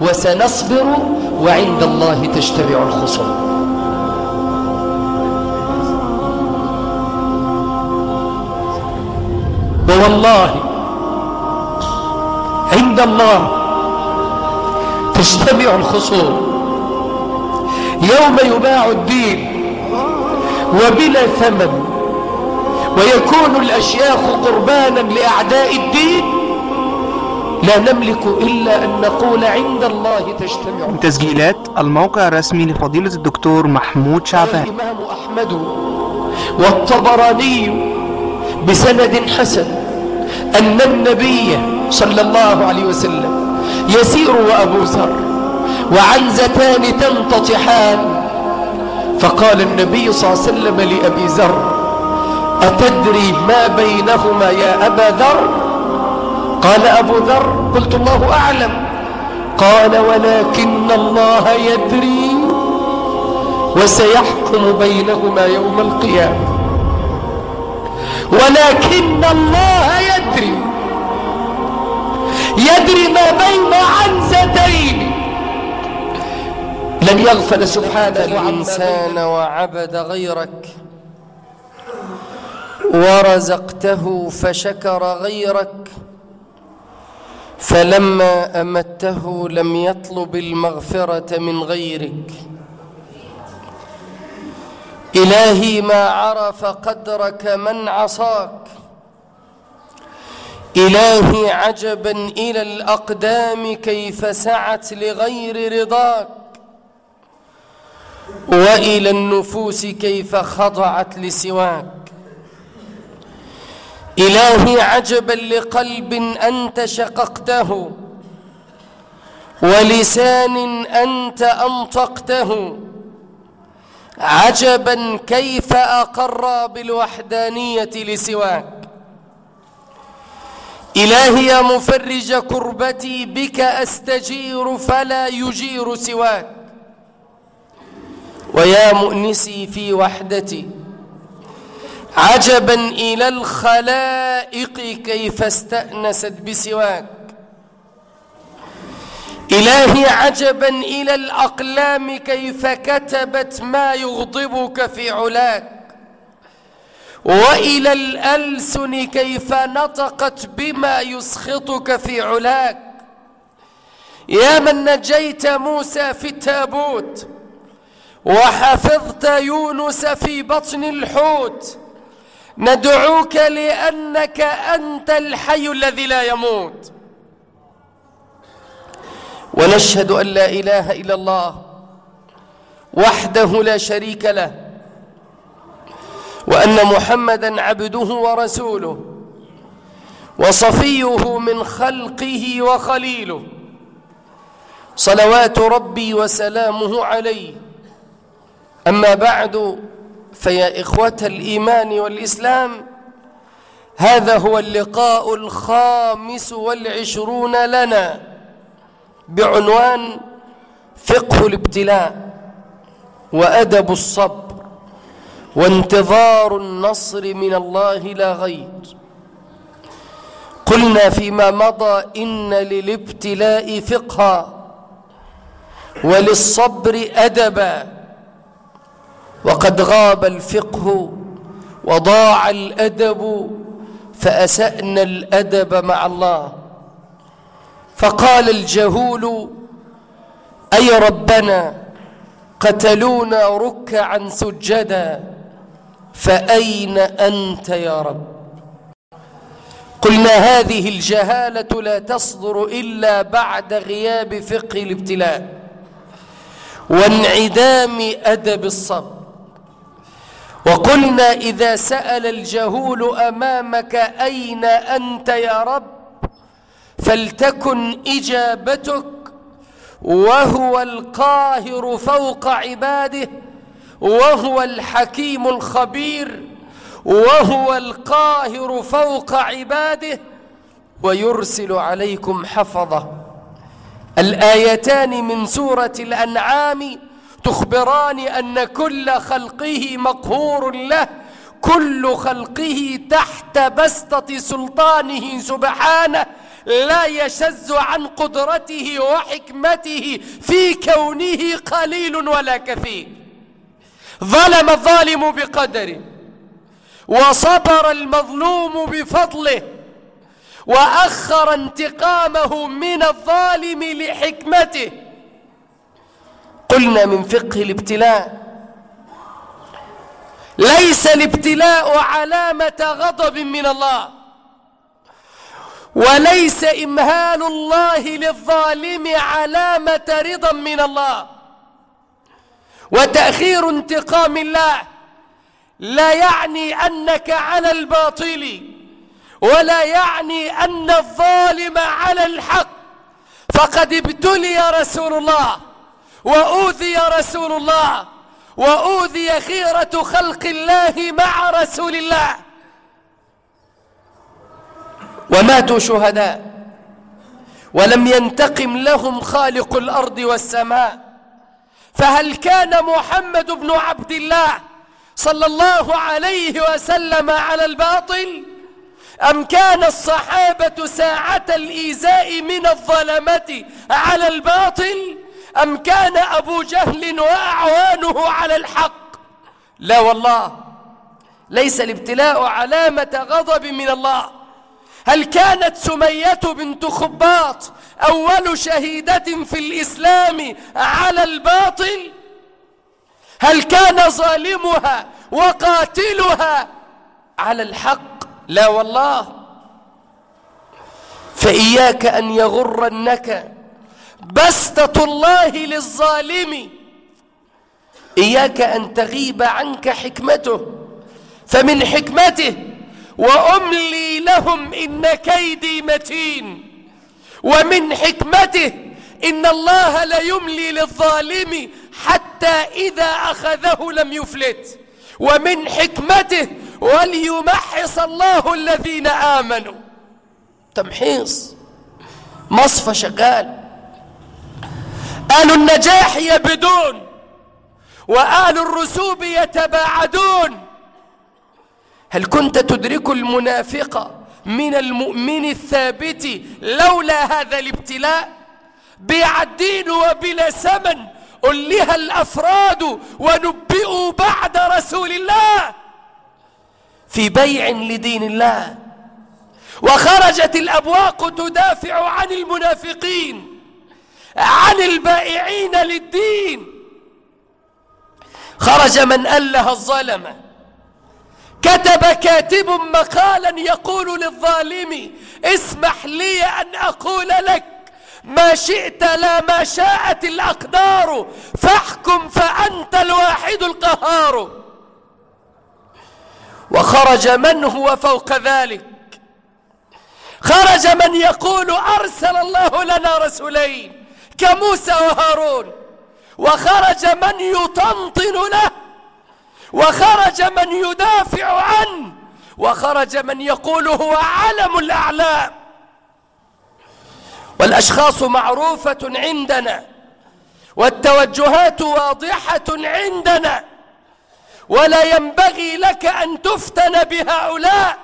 وسنصبر وعند الله تجتمع الخصوم. ووالله عند الله تجتمع الخصوم. يوم يباع الدين وبلا ثمن ويكون الأشياخ قربانا لأعداء الدين لا نملك إلا أن نقول عند الله تجتمع. تسجيلات الموقع الرسمي لفضيلة الدكتور محمود شعبان. الإمام أحمد والطبراني بسند حسن أن النبي صلى الله عليه وسلم يسير وأبو ذر وعنزتان تنتطحان. فقال النبي صلى الله عليه وسلم لأبي ذر أتدري ما بينهما يا أبا ذر? قال أبو ذر قلت الله أعلم. قال ولكن الله يدري وسيحكم بينهما يوم القيامة. ولكن الله يدري. يدري ما بين عنزتين. لن يغفل سبحانه الإنسان وعبد غيرك ورزقته فشكر غيرك فلما أمته لم يطلب المغفرة من غيرك. إلهي ما عرف قدرك من عصاك. إلهي عجبا إلى الأقدام كيف سعت لغير رضاك. وإلى النفوس كيف خضعت لسواك. إلهي عجبا لقلب أنت شققته ولسان أنت أنطقته. عجبا كيف أقر بالوحدانية لسواك. إلهي يا مفرج كربتي بك أستجير فلا يجير سواك. ويا مؤنسي في وحدتي عجبا إلى الخلائق كيف استأنست بسواك. إلهي عجبا إلى الأقلام كيف كتبت ما يغضبك في علاك. وإلى الألسن كيف نطقت بما يسخطك في علاك. يا من نجيت موسى في التابوت وحفظت يونس في بطن الحوت. ندعوك لأنك أنت الحي الذي لا يموت. ونشهد أن لا إله إلا الله وحده لا شريك له وأن محمدا عبده ورسوله وصفيه من خلقه وخليله. صلوات ربي وسلامه عليه. أما بعد فيا إخوة الإيمان والإسلام هذا هو اللقاء الخامس والعشرون لنا بعنوان فقه الابتلاء وأدب الصبر وانتظار النصر من الله لا غير. قلنا فيما مضى إن للابتلاء فقها وللصبر أدبا. وقد غاب الفقه وضاع الأدب فأسأنا الأدب مع الله. فقال الجهول أي ربنا قتلونا ركعا سجدا فأين أنت يا رب؟ قلنا هذه الجهالة لا تصدر إلا بعد غياب فقه الابتلاء وانعدام أدب الصبر. وقلنا إذا سأل الجهول أمامك أين أنت يا رب؟ فلتكن إجابتك وهو القاهر فوق عباده وهو الحكيم الخبير وهو القاهر فوق عباده ويرسل عليكم حفظه. الآيتان من سورة الأنعام تخبران أن كل خلقه مقهور له كل خلقه تحت بسطة سلطانه سبحانه لا يشز عن قدرته وحكمته في كونه قليل ولا كثير ظلم الظالم بقدره وصبر المظلوم بفضله وأخر انتقامه من الظالم لحكمته. قلنا من فقه الابتلاء. ليس الابتلاء علامة غضب من الله. وليس إمهال الله للظالم علامة رضا من الله. وتأخير انتقام الله لا يعني أنك على الباطل ولا يعني أن الظالم على الحق. فقد ابتلي رسول الله. وأوذي رسول الله وأوذي خيرة خلق الله مع رسول الله. وماتوا شهداء ولم ينتقم لهم خالق الأرض والسماء. فهل كان محمد بن عبد الله صلى الله عليه وسلم على الباطل؟ أم كان الصحابة ساعة الإيذاء من الظلمة على الباطل؟ أم كان أبو جهل وأعوانه على الحق؟ لا والله. ليس الابتلاء علامة غضب من الله. هل كانت سمية بنت خباط أول شهيدة في الإسلام على الباطل؟ هل كان ظالمها وقاتلها على الحق؟ لا والله. فإياك أن يغرنك بسطة الله للظالم. إياك أن تغيب عنك حكمته فمن حكمته وأملي لهم إن كيدي متين. ومن حكمته إن الله ليملي للظالم حتى إذا أخذه لم يفلت. ومن حكمته وليمحص الله الذين آمنوا. تمحيص مصفى شغال. آل النجاح يبدون وآل الرسوب يتباعدون. هل كنت تدرك المنافق من المؤمن الثابت لولا هذا الابتلاء؟ بيع الدين وبلا ثمن ألها الأفراد ونبئوا بعد رسول الله. في بيع لدين الله وخرجت الأبواق تدافع عن المنافقين. عن البائعين للدين. خرج من أله الظلمة كتب كاتب مقالا يقول للظالم اسمح لي أن أقول لك ما شئت لا ما شاءت الأقدار فاحكم فأنت الواحد القهار. وخرج من هو فوق ذلك. خرج من يقول أرسل الله لنا رسولين. كموسى وهارون. وخرج من يطنطن له وخرج من يدافع عنه وخرج من يقول هو علم الأعلام. والأشخاص معروفة عندنا والتوجهات واضحة عندنا. ولا ينبغي لك أن تفتن بهؤلاء.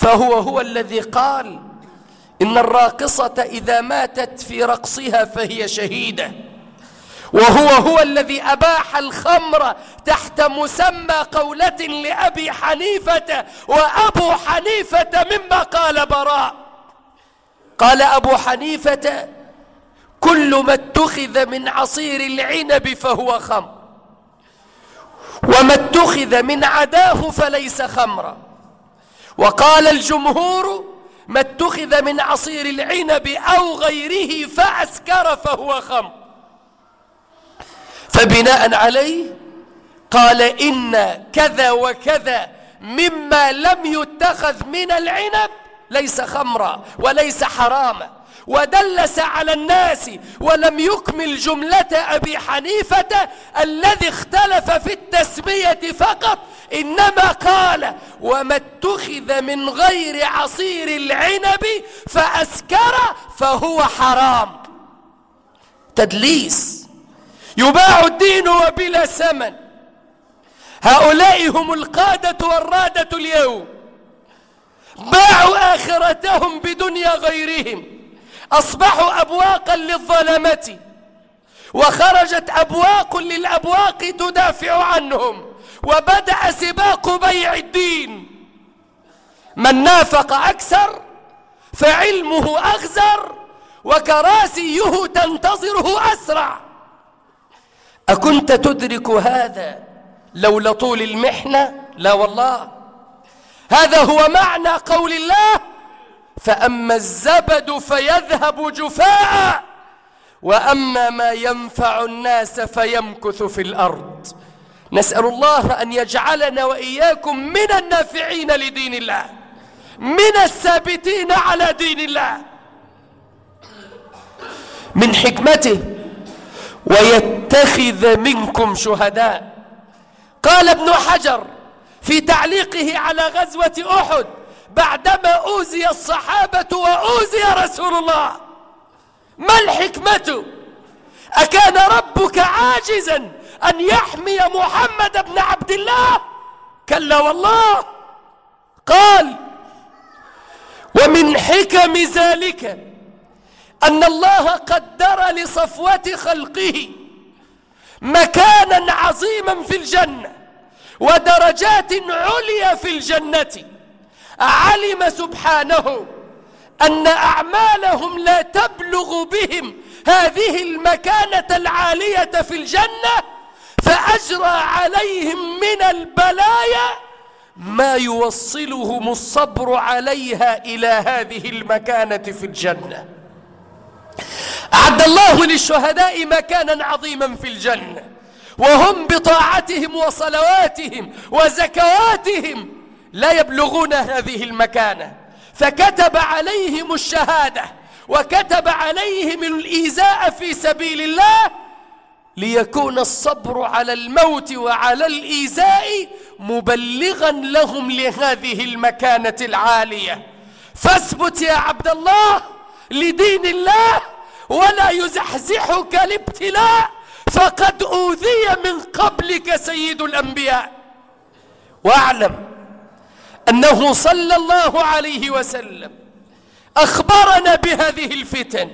فهو هو الذي قال إن الراقصة إذا ماتت في رقصها فهي شهيدة. وهو هو الذي أباح الخمر تحت مسمى قولة لأبي حنيفة وأبو حنيفة مما قال براء. قال أبو حنيفة كل ما اتخذ من عصير العنب فهو خمر وما اتخذ من عداه فليس خمرا. وقال الجمهور ما اتخذ من عصير العنب أو غيره فأسكر فهو خمر فبناء عليه قال إن كذا وكذا مما لم يتخذ من العنب ليس خمرا وليس حراما. ودلس على الناس ولم يكمل جملة أبي حنيفة الذي اختلف في التسمية فقط إنما قال وما اتخذ من غير عصير العنب فأسكر فهو حرام. تدليس يباع الدين وبلا ثمن. هؤلاء هم القادة والرادة اليوم. باعوا آخرتهم بدنيا غيرهم. أصبحوا أبواقا للظلمة وخرجت أبواق للأبواق تدافع عنهم وبدأ سباق بيع الدين. من نافق أكثر فعلمه أغزر وكراسيه تنتظره أسرع. أكنت تدرك هذا لولا طول المحنة؟ لا والله. هذا هو معنى قول الله فأما الزبد فيذهب جفاء وأما ما ينفع الناس فيمكث في الأرض. نسأل الله أن يجعلنا وإياكم من النافعين لدين الله من الثابتين على دين الله. من حكمته ويتخذ منكم شهداء. قال ابن حجر في تعليقه على غزوة أحد بعدما أوزي الصحابة وأوزي رسول الله ما الحكمة؟ أكان ربك عاجزا أن يحمي محمد بن عبد الله؟ كلا والله. قال ومن حكم ذلك أن الله قدر لصفوة خلقه مكانا عظيما في الجنة ودرجات عليا في الجنة. علم سبحانه أن أعمالهم لا تبلغ بهم هذه المكانة العالية في الجنة فأجرى عليهم من البلايا ما يوصلهم الصبر عليها إلى هذه المكانة في الجنة. أعد الله للشهداء مكانا عظيما في الجنة وهم بطاعتهم وصلواتهم وزكواتهم لا يبلغون هذه المكانة. فكتب عليهم الشهادة وكتب عليهم الإيذاء في سبيل الله ليكون الصبر على الموت وعلى الإيذاء مبلغا لهم لهذه المكانة العالية. فاثبت يا عبد الله لدين الله ولا يزحزحك الابتلاء فقد أوذي من قبلك سيد الأنبياء. واعلم أنه صلى الله عليه وسلم أخبرنا بهذه الفتن.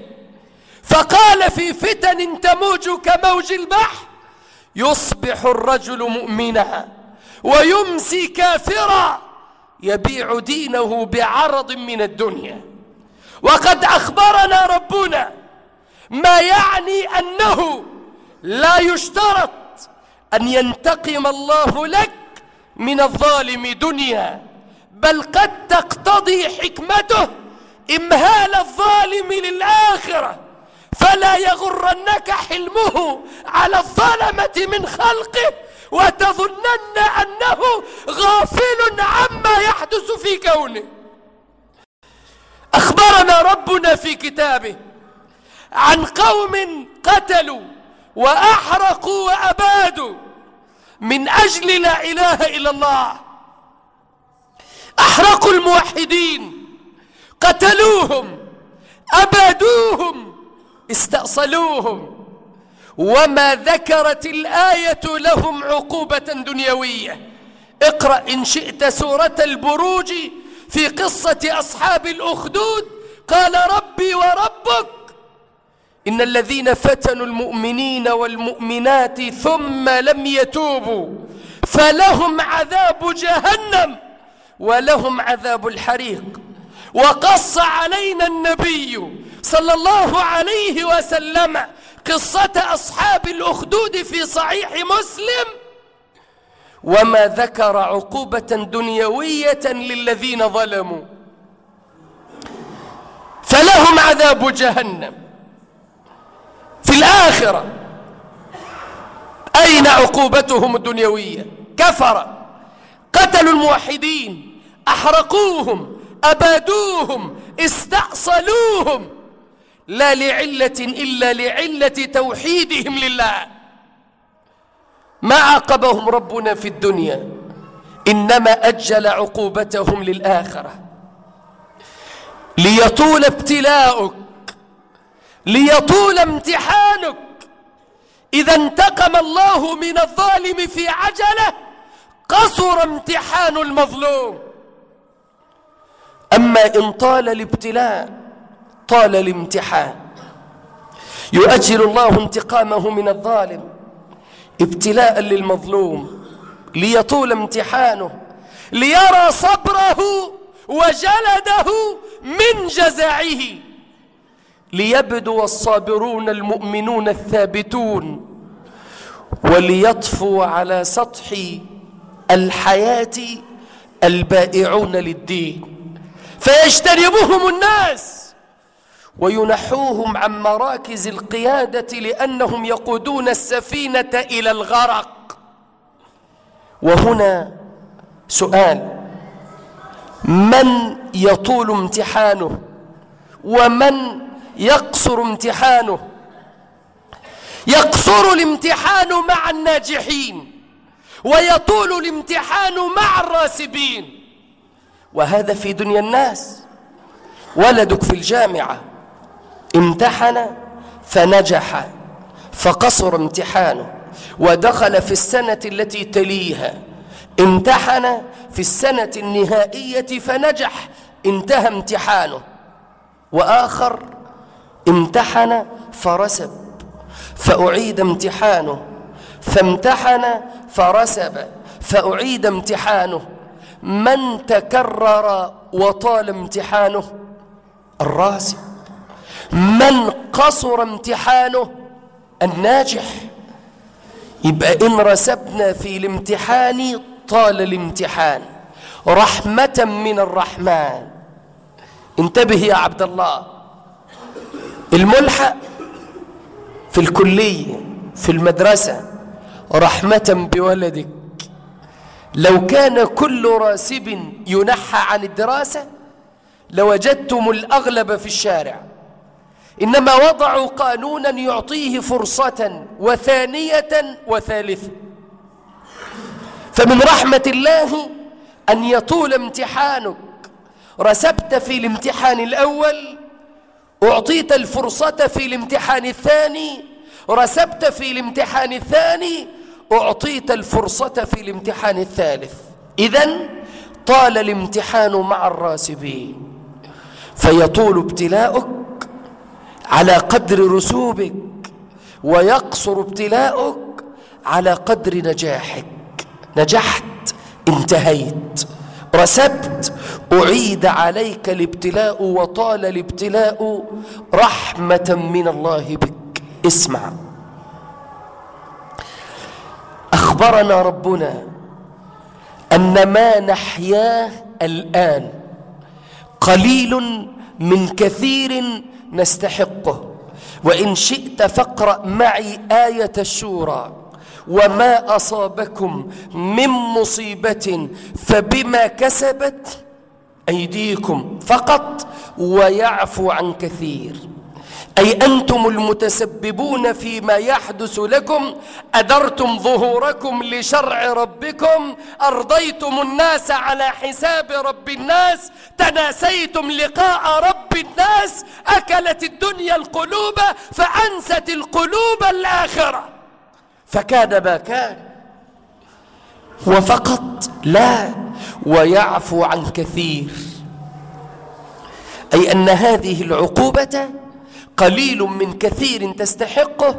فقال في فتن تموج كموج البحر يصبح الرجل مؤمنا ويمسي كافرا يبيع دينه بعرض من الدنيا. وقد أخبرنا ربنا ما يعني أنه لا يشترط أن ينتقم الله لك من الظالم دنيا. بل قد تقتضي حكمته إمهال الظالم للآخرة فلا يغرنك حلمه على الظلمة من خلقه وتظنن أنه غافل عما يحدث في كونه. أخبرنا ربنا في كتابه عن قوم قتلوا وأحرقوا وأبادوا من أجل لا إله إلا الله. أحرقوا الموحدين قتلوهم أبادوهم استأصلوهم. وما ذكرت الآية لهم عقوبة دنيوية. اقرأ إن شئت سورة البروج في قصة أصحاب الأخدود. قال ربي وربك إن الذين فتنوا المؤمنين والمؤمنات ثم لم يتوبوا فلهم عذاب جهنم. ولهم عذاب الحريق. وقص علينا النبي صلى الله عليه وسلم قصة أصحاب الأخدود في صحيح مسلم وما ذكر عقوبة دنيوية للذين ظلموا. فلهم عذاب جهنم. في الآخرة أين عقوبتهم الدنيوية؟ كفر قتلوا الموحدين. أحرقوهم أبادوهم استأصلوهم. لا لعلة إلا لعلة توحيدهم لله. ما عاقبهم ربنا في الدنيا إنما أجل عقوبتهم للآخرة. ليطول ابتلاؤك ليطول امتحانك. إذا انتقم الله من الظالم في عجله قصر امتحان المظلوم. أما إن طال الابتلاء طال الامتحان. يؤجل الله انتقامه من الظالم ابتلاء للمظلوم ليطول امتحانه ليرى صبره وجلده من جزعه. ليبدو الصابرون المؤمنون الثابتون وليطفو على سطح الحياة البائعون للدين. فيجتنبهم الناس وينحوهم عن مراكز القيادة لأنهم يقودون السفينة إلى الغرق. وهنا سؤال من يطول امتحانه؟ ومن يقصر امتحانه؟ يقصر الامتحان مع الناجحين ويطول الامتحان مع الراسبين. وهذا في دنيا الناس. ولدك في الجامعة. امتحن فنجح فقصر امتحانه ودخل في السنة التي تليها. امتحن في السنة النهائية فنجح. انتهى امتحانه. وآخر امتحن فرسب. فأعيد امتحانه. فامتحن فرسب. فأعيد امتحانه. من تكرر وطال امتحانه؟ الراسب من قصر امتحانه؟ الناجح. يبقى إن رسبنا في الامتحان طال الامتحان. رحمة من الرحمن. انتبه يا عبد الله. الملحق في الكلية في المدرسة رحمة بولدك. لو كان كل راسب ينحى عن الدراسة لوجدتم الأغلب في الشارع. إنما وضعوا قانونا يعطيه فرصة وثانية وثالثة فمن رحمة الله أن يطول امتحانك. رسبت في الامتحان الأول أعطيت الفرصة في الامتحان الثاني. رسبت في الامتحان الثاني أعطيت الفرصة في الامتحان الثالث. إذا طال الامتحان مع الراسبين. فيطول ابتلاؤك على قدر رسوبك ويقصر ابتلاؤك على قدر نجاحك. نجحت انتهيت. رسبت أعيد عليك الابتلاء وطال الابتلاء رحمة من الله بك. اسمع. أخبرنا ربنا أن ما نحياه الآن قليل من كثير نستحقه وإن شئت فاقرأ معي آية الشورى وما أصابكم من مصيبة فبما كسبت أيديكم فقط ويعفو عن كثير. أي أنتم المتسببون فيما يحدث لكم أدرتم ظهوركم لشرع ربكم أرضيتم الناس على حساب رب الناس تناسيتم لقاء رب الناس أكلت الدنيا القلوب فأنست القلوب الآخرة. فكان ما كان وفقط لا ويعفو عن كثير. أي أن هذه العقوبة قليل من كثير تستحقه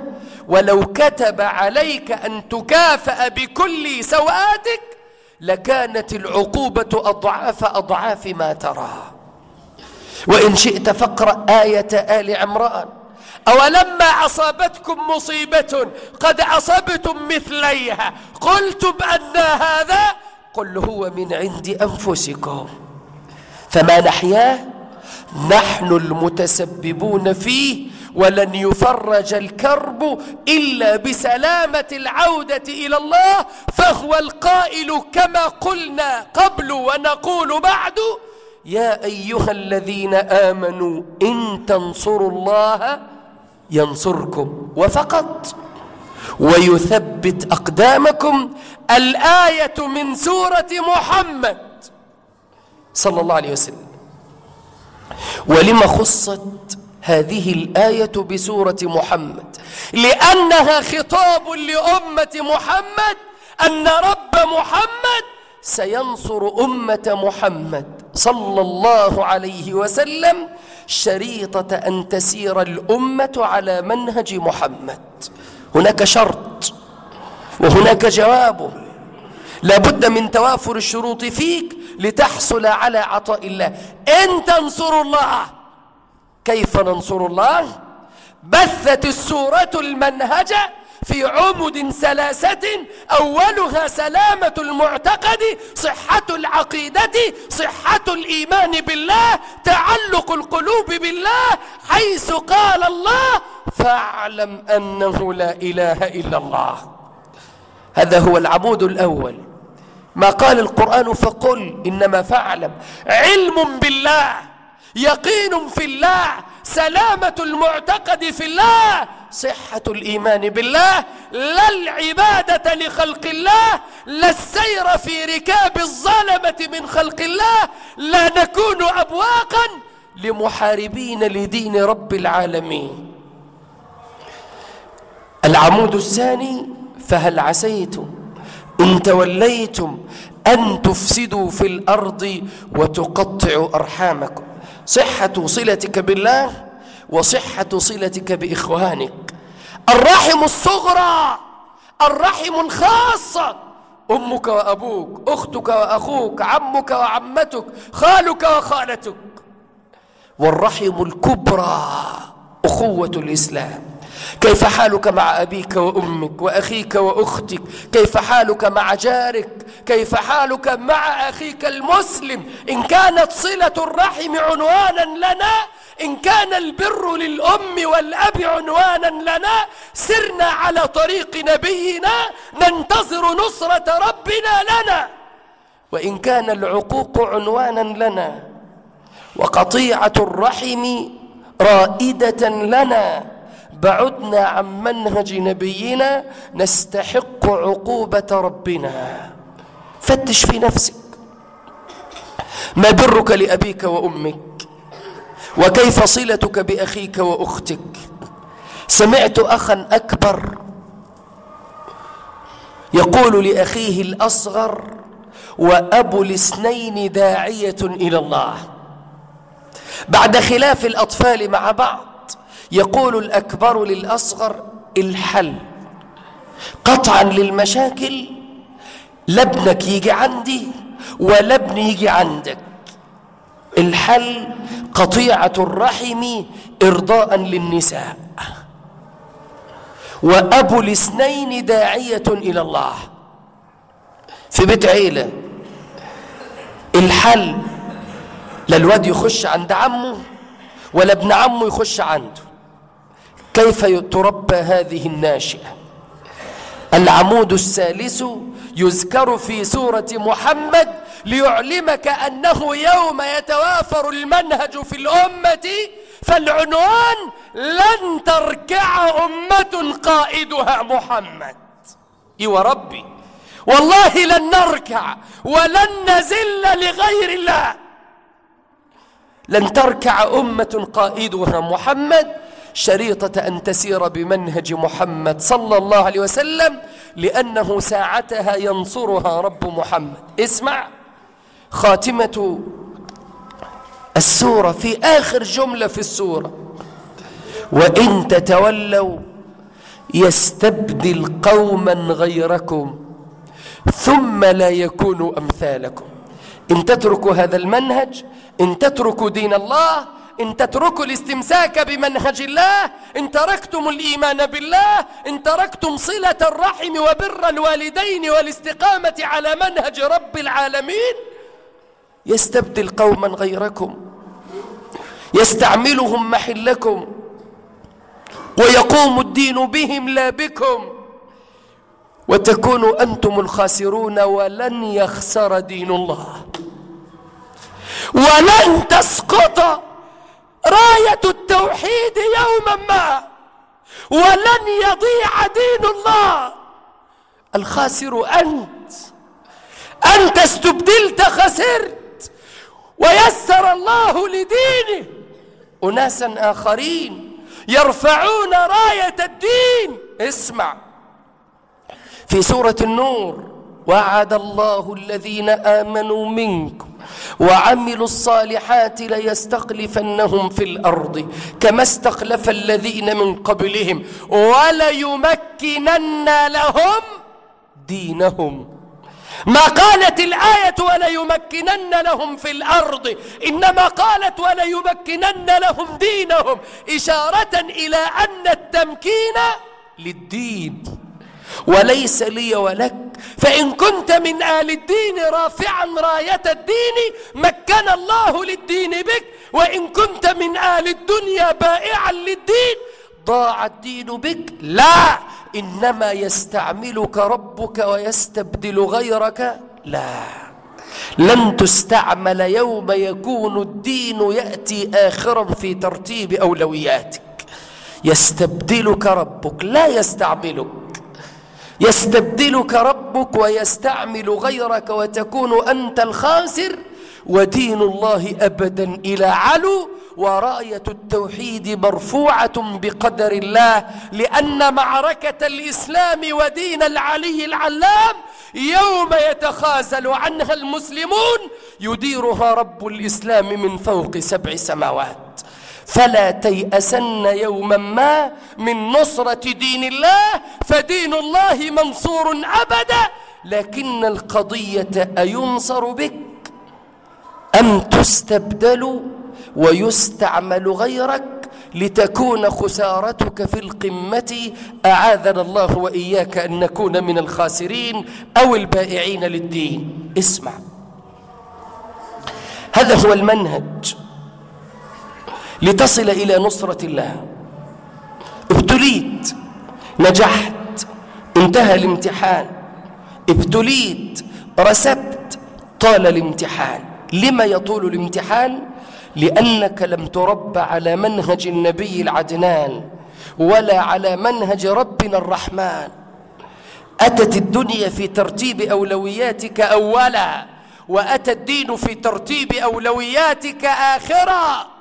ولو كتب عليك أن تكافأ بكل سوآتك لكانت العقوبة أضعاف أضعاف ما ترى. وإن شئت فاقرأ آية آل عمران. أولما أصابتكم مصيبة قد أصبتم مثليها. قلتم أن هذا؟ قل هو من عند أنفسكم. فما نحياه؟ نحن المتسببون فيه ولن يفرج الكرب إلا بسلامة العودة إلى الله فهو القائل كما قلنا قبل ونقول بعد يا أيها الذين آمنوا إن تنصروا الله ينصركم وفقط ويثبت أقدامكم الآية من سورة محمد صلى الله عليه وسلم. ولم خصت هذه الآية بسورة محمد؟ لأنها خطاب لأمة محمد أن رب محمد سينصر أمة محمد صلى الله عليه وسلم شريطة أن تسير الأمة على منهج محمد. هناك شرط وهناك جوابه لابد من توافر الشروط فيك لتحصل على عطاء الله. إن تنصروا الله كيف ننصر الله؟ بثت السورة المنهج في عمد ثلاثة أولها سلامة المعتقد صحة العقيدة صحة الإيمان بالله تعلق القلوب بالله حيث قال الله فاعلم أنه لا إله إلا الله. هذا هو العمود الأول. ما قال القرآن فقل إنما فاعلم. علم بالله يقين في الله سلامة المعتقد في الله صحة الإيمان بالله لا العبادة لخلق الله لا السير في ركاب الظلمة من خلق الله لا نكون أبواقا لمحاربين لدين رب العالمين. العمود الثاني فهل عسيتم إن توليتم أن تفسدوا في الأرض وتقطعوا أرحامكم. صحة صلتك بالله وصحة صلتك بإخوانك. الرحم الصغرى الرحم الخاصة أمك وأبوك أختك وأخوك عمك وعمتك خالك وخالتك. والرحم الكبرى أخوة الإسلام. كيف حالك مع أبيك وأمك وأخيك وأختك؟ كيف حالك مع جارك؟ كيف حالك مع أخيك المسلم؟ إن كانت صلة الرحم عنوانا لنا إن كان البر للأم والأب عنوانا لنا سرنا على طريق نبينا ننتظر نصرة ربنا لنا. وإن كان العقوق عنوانا لنا وقطيعة الرحم رائدة لنا. بعدنا عن منهج نبينا نستحق عقوبة ربنا. فتش في نفسك. ما برك لأبيك وأمك؟ وكيف صلتك بأخيك وأختك؟ سمعت أخا أكبر يقول لأخيه الأصغر وأبو الاثنين داعية إلى الله. بعد خلاف الأطفال مع بعض يقول الأكبر للأصغر الحل. قطعا للمشاكل لابنك يجي عندي ولا ابني يجي عندك. الحل قطيعة الرحم إرضاء للنساء. وأبو الاثنين داعية إلى الله. في بيت عيلة. الحل لا الواد يخش عند عمه ولا ابن عمه يخش عنده. كيف تربى هذه الناشئة؟ العمود الثالث يذكر في سورة محمد ليعلمك أنه يوم يتوافر المنهج في الأمة فالعنوان لن تركع أمة قائدها محمد. إيوة ربي. والله لن نركع ولن نزل لغير الله. لن تركع أمة قائدها محمد شريطة أن تسير بمنهج محمد صلى الله عليه وسلم لأنه ساعتها ينصرها رب محمد. اسمع. خاتمة السورة في آخر جملة في السورة. وإن تتولوا يستبدل قوما غيركم ثم لا يكونوا أمثالكم. إن تتركوا هذا المنهج إن تتركوا دين الله إن تتركوا الاستمساك بمنهج الله إن تركتم الإيمان بالله إن تركتم صلة الرحم وبر الوالدين والاستقامة على منهج رب العالمين يستبدل قوما غيركم يستعملهم محلكم ويقوم الدين بهم لا بكم وتكونوا أنتم الخاسرون ولن يخسر دين الله. ولن تسقط راية التوحيد يوما ما ولن يضيع دين الله. الخاسر أنت أنت استبدلت خسرت ويسر الله لدينه. أناسا آخرين يرفعون راية الدين. اسمع. في سورة النور وعد الله الذين آمنوا منكم وعملوا الصالحات ليستخلفنهم في الأرض كما استخلف الذين من قبلهم وليمكنن لهم دينهم. ما قالت الآية وليمكنن لهم في الأرض إنما قالت وليمكنن لهم دينهم إشارة إلى أن التمكين للدين. وليس لي ولك. فإن كنت من آل الدين رافعا راية الدين مكن الله للدين بك. وإن كنت من آل الدنيا بائعا للدين ضاع الدين بك. لا إنما يستعملك ربك ويستبدل غيرك. لا لن تستعمل يوم يكون الدين يأتي آخرا في ترتيب أولوياتك. يستبدلك ربك لا يستعملك. يستبدلك ربك ويستعمل غيرك وتكون أنت الخاسر ودين الله أبدا إلى علو ورأية التوحيد مرفوعة بقدر الله لأن معركة الإسلام ودين العلي العلام يوم يتخاذل عنها المسلمون يديرها رب الإسلام من فوق سبع سماوات. فلا تيأسن يوما ما من نصرة دين الله فدين الله منصور أبدا. لكن القضية أينصر بك؟ أم تستبدل ويستعمل غيرك لتكون خسارتك في القمة؟ أعاذنا الله وإياك أن نكون من الخاسرين أو البائعين للدين. اسمع. هذا هو المنهج. لتصل إلى نصرة الله. ابتليت نجحت انتهى الامتحان. ابتليت رسبت طال الامتحان. لما يطول الامتحان؟ لأنك لم ترب على منهج النبي العدنان ولا على منهج ربنا الرحمن. أتت الدنيا في ترتيب أولوياتك أولا وأتى الدين في ترتيب أولوياتك آخرا.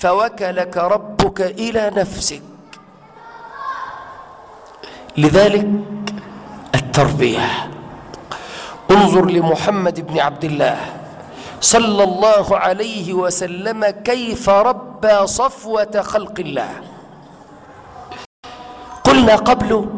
فوكلك ربك إلى نفسك. لذلك التربية. انظر لمحمد بن عبد الله صلى الله عليه وسلم كيف ربى صفوة خلق الله. قلنا قبل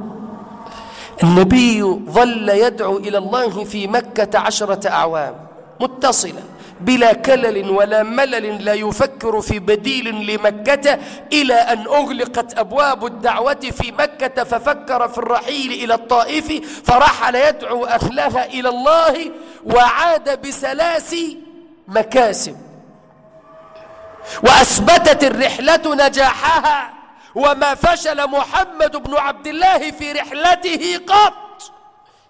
النبي ظل يدعو إلى الله في مكة عشرة أعوام متصلة بلا كلل ولا ملل لا يفكر في بديل لمكة إلى أن أغلقت أبواب الدعوة في مكة ففكر في الرحيل إلى الطائف فرحل يدعو أهلها إلى الله وعاد بثلاث مكاسب. وأثبتت الرحلة نجاحها وما فشل محمد بن عبد الله في رحلته قط.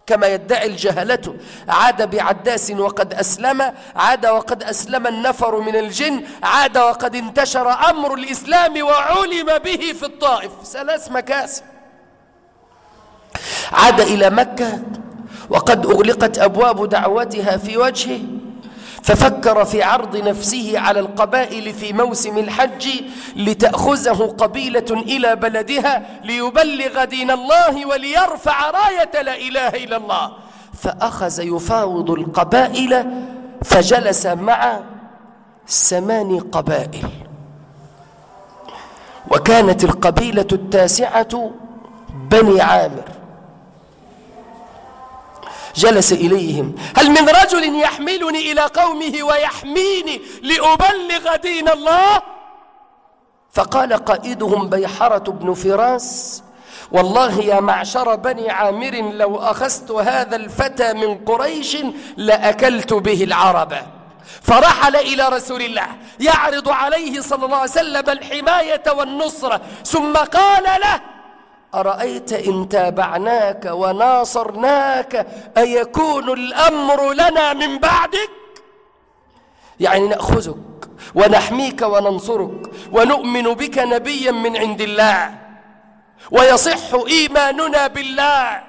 كما يدعي الجهلة. عاد بعداس وقد أسلم عاد وقد أسلم النفر من الجن عاد وقد انتشر أمر الإسلام وعلم به في الطائف. ثلاث مكاسب. عاد إلى مكة وقد أغلقت أبواب دعوتها في وجهه ففكر في عرض نفسه على القبائل في موسم الحج لتأخذه قبيلة إلى بلدها ليبلغ دين الله وليرفع راية لا إله إلا الله. فأخذ يفاوض القبائل فجلس مع ثمان قبائل. وكانت القبيلة التاسعة بني عامر. جلس إليهم. هل من رجل يحملني إلى قومه ويحميني لأبلغ دين الله؟ فقال قائدهم بيحرة بن فراس والله يا معشر بني عامر لو أخذت هذا الفتى من قريش لأكلت به العرب. فرحل إلى رسول الله يعرض عليه صلى الله عليه وسلم الحماية والنصرة ثم قال له أرأيت إن تابعناك وناصرناك أيكون الأمر لنا من بعدك؟ يعني نأخذك ونحميك وننصرك ونؤمن بك نبيا من عند الله ويصح إيماننا بالله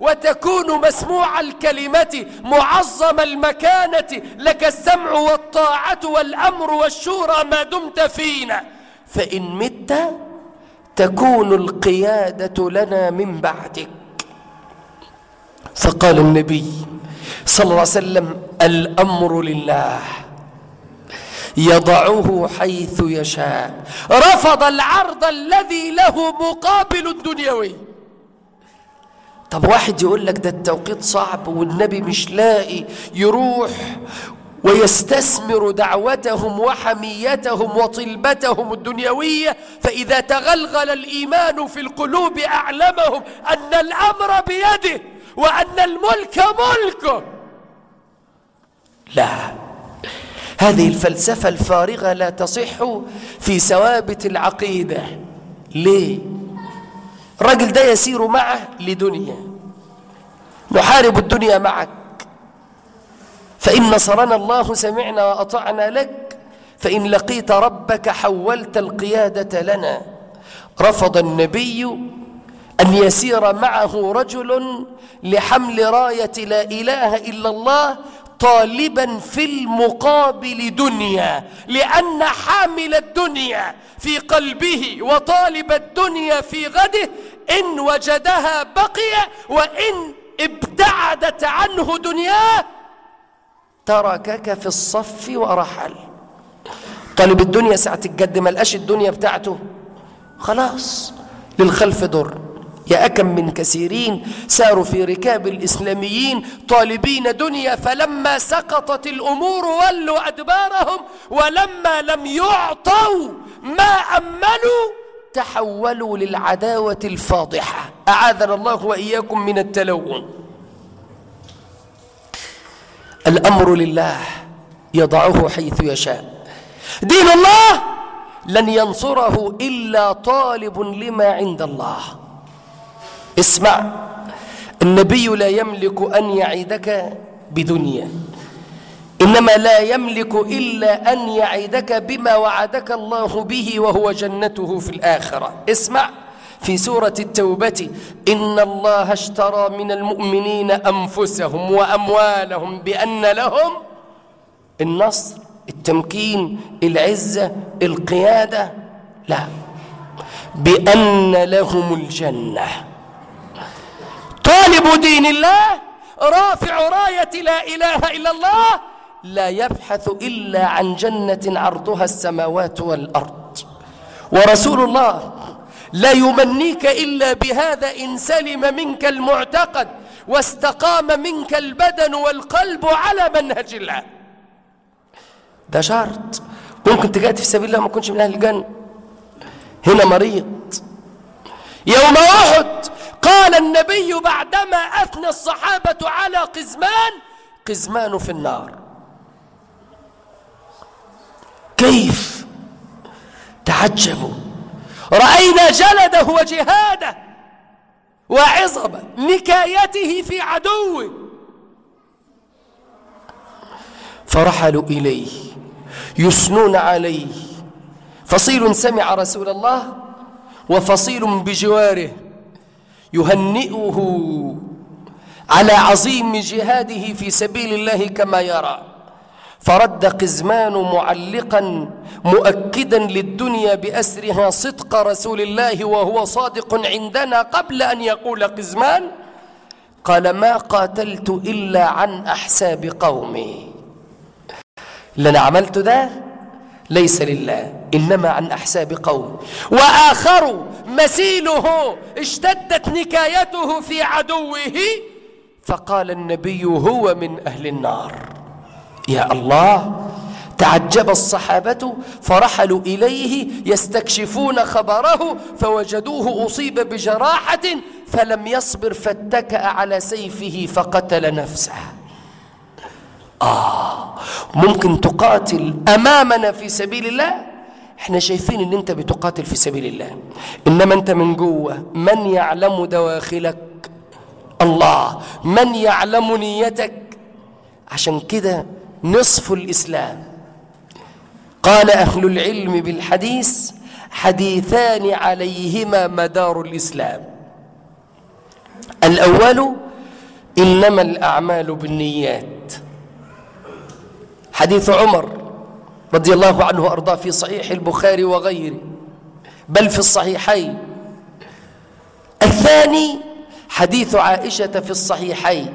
وتكون مسموع الكلمة معظم المكانة لك السمع والطاعة والأمر والشورى ما دمت فينا. فإن مت تكون القيادة لنا من بعدك. فقال النبي صلى الله عليه وسلم الأمر لله. يضعه حيث يشاء. رفض العرض الذي له مقابل دنيوي طب واحد يقول لك ده التوقيت صعب والنبي مش لاقي يروح ويستثمر دعوتهم وحميتهم وطلبتهم الدنيوية فإذا تغلغل الإيمان في القلوب أعلمهم أن الأمر بيده وأن الملك ملكه. لا هذه الفلسفة الفارغة لا تصح في ثوابت العقيدة. ليه؟ الرجل ده يسير معه لدنيا نحارب الدنيا معك. فإن نصرنا الله سمعنا وأطعنا لك فإن لقيت ربك حولت القيادة لنا. رفض النبي أن يسير معه رجل لحمل راية لا إله إلا الله طالبا في المقابل دنيا لأن حامل الدنيا في قلبه وطالب الدنيا في غده إن وجدها بقي وإن ابتعدت عنه دنياه تركك في الصف ورحل. طالب الدنيا ساعة الجد ما لقاش الدنيا بتاعته. خلاص للخلف در يا أكم من كثيرين ساروا في ركاب الإسلاميين. طالبين دنيا فلما سقطت الأمور ولوا أدبارهم ولما لم يعطوا ما أملوا تحولوا للعداوة الفاضحة. أعاذنا الله وإياكم من التلون. الأمر لله يضعه حيث يشاء. دين الله لن ينصره إلا طالب لما عند الله. اسمع النبي لا يملك أن يعيدك بدنيا إنما لا يملك إلا أن يعيدك بما وعدك الله به وهو جنته في الآخرة. اسمع. في سورة التوبة إن الله اشترى من المؤمنين أنفسهم وأموالهم بأن لهم النصر التمكين العزة القيادة لا بأن لهم الجنة. طالب دين الله رافع راية لا إله إلا الله لا يبحث إلا عن جنة عرضها السماوات والأرض. ورسول الله لا يمنيك إلا بهذا إن سلم منك المعتقد واستقام منك البدن والقلب على منهج الله. ده شرط. ممكن تجاهد في سبيل الله ما تكونش من أهل الجنة. هنا مريض. يوم أحد قال النبي بعدما أثنى الصحابة على قزمان قزمان في النار. كيف؟ تعجبوا. رأينا جلده وجهاده وعظم نكايته في عدوه. فرحلوا إليه يثنون عليه. فصيل سمع رسول الله وفصيل بجواره يهنئه على عظيم جهاده في سبيل الله كما يرى. فرد قزمان معلقا مؤكدا للدنيا بأسرها صدق رسول الله وهو صادق عندنا قبل أن يقول قزمان قال ما قاتلت إلا عن أحساب قومي. اللي أنا عملت ده ليس لله إنما عن أحساب قوم. وآخر مثيله اشتدت نكايته في عدوه فقال النبي هو من أهل النار. يا الله تعجب الصحابة فرحلوا إليه يستكشفون خبره فوجدوه أصيب بجراحة فلم يصبر فاتكأ على سيفه فقتل نفسه. آه ممكن تقاتل أمامنا في سبيل الله؟ إحنا شايفين إن أنت بتقاتل في سبيل الله. إنما أنت من جوة من يعلم دواخلك؟ الله من يعلم نيتك؟ عشان كده نصف الإسلام. قال أهل العلم بالحديث حديثان عليهما مدار الإسلام. الأول إنما الأعمال بالنيات. حديث عمر رضي الله عنه وأرضاه في صحيح البخاري وغيره بل في الصحيحين. الثاني حديث عائشة في الصحيحين.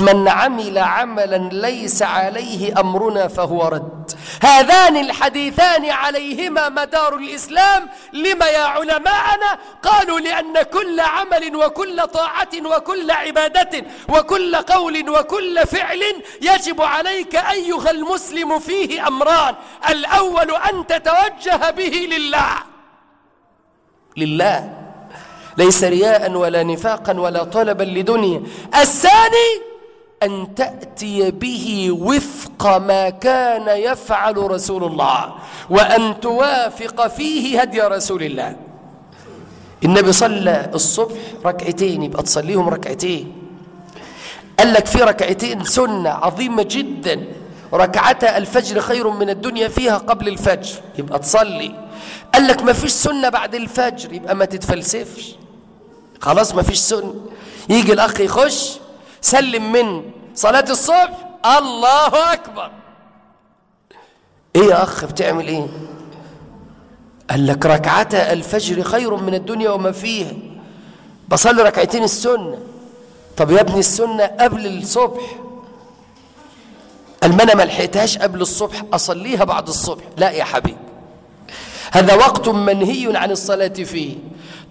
من عمل عملا ليس عليه أمرنا فهو رد. هذان الحديثان عليهما مدار الإسلام. لما يا علماءنا؟ قالوا لأن كل عمل وكل طاعة وكل عبادة وكل قول وكل فعل يجب عليك أيها المسلم فيه أمران. الأول أن تتوجه به لله. لله. ليس رياء ولا نفاقا ولا طلبا لدنيا. الثاني أن تأتي به وفق ما كان يفعل رسول الله وأن توافق فيه هدي رسول الله. النبي صلى الصبح ركعتين يبقى تصليهم ركعتين. قال لك في ركعتين سنة عظيمة جدا. ركعتا الفجر خير من الدنيا فيها قبل الفجر يبقى تصلي. قال لك ما فيش سنة بعد الفجر يبقى ما تتفلسفش. خلاص ما فيش سنة. يجي الأخ يخش سلم من صلاة الصبح. الله أكبر. إيه يا أخ بتعمل إيه؟ قال لك ركعتا الفجر خير من الدنيا وما فيها. بصلي ركعتين السنة. طب يا ابني السنة قبل الصبح. قال ما أنا ما لحقتهاش قبل الصبح أصليها بعد الصبح. لا يا حبيبي. هذا وقت منهي عن الصلاة فيه.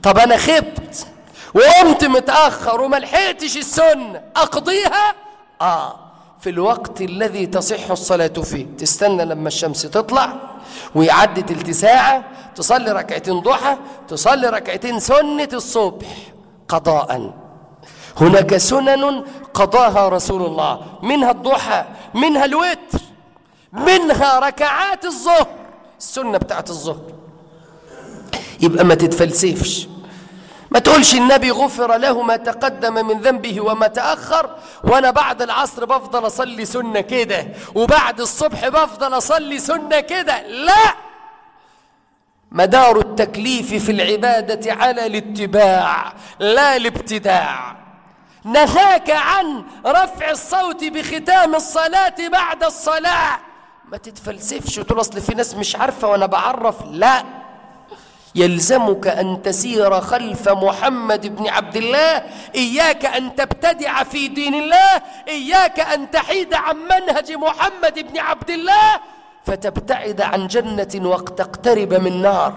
طب أنا خبت. وقمت متأخر وما لحقتش السنة أقضيها؟ آه. في الوقت الذي تصح الصلاة فيه تستنى لما الشمس تطلع ويعدي تلت ساعة تصلي ركعتين ضحى تصلي ركعتين سنة الصبح قضاء. هناك سنن قضاها رسول الله منها الضحى منها الوتر منها ركعات الظهر. السنة بتاعت الظهر. يبقى ما تتفلسفش. ما تقولش النبي غفر له ما تقدم من ذنبه وما تأخر وأنا بعد العصر بفضل أصلي سنة كده وبعد الصبح بفضل أصلي سنة كده. لا! مدار التكليف في العبادة على الاتباع لا الابتداع. نهاك عن رفع الصوت بختام الصلاة بعد الصلاة. ما تتفلسفش وتقول أصل في ناس مش عارفة وأنا بعرف. لا! يلزمك أن تسير خلف محمد بن عبد الله إياك أن تبتدع في دين الله إياك أن تحيد عن منهج محمد بن عبد الله فتبتعد عن جنة وتقترب من نار.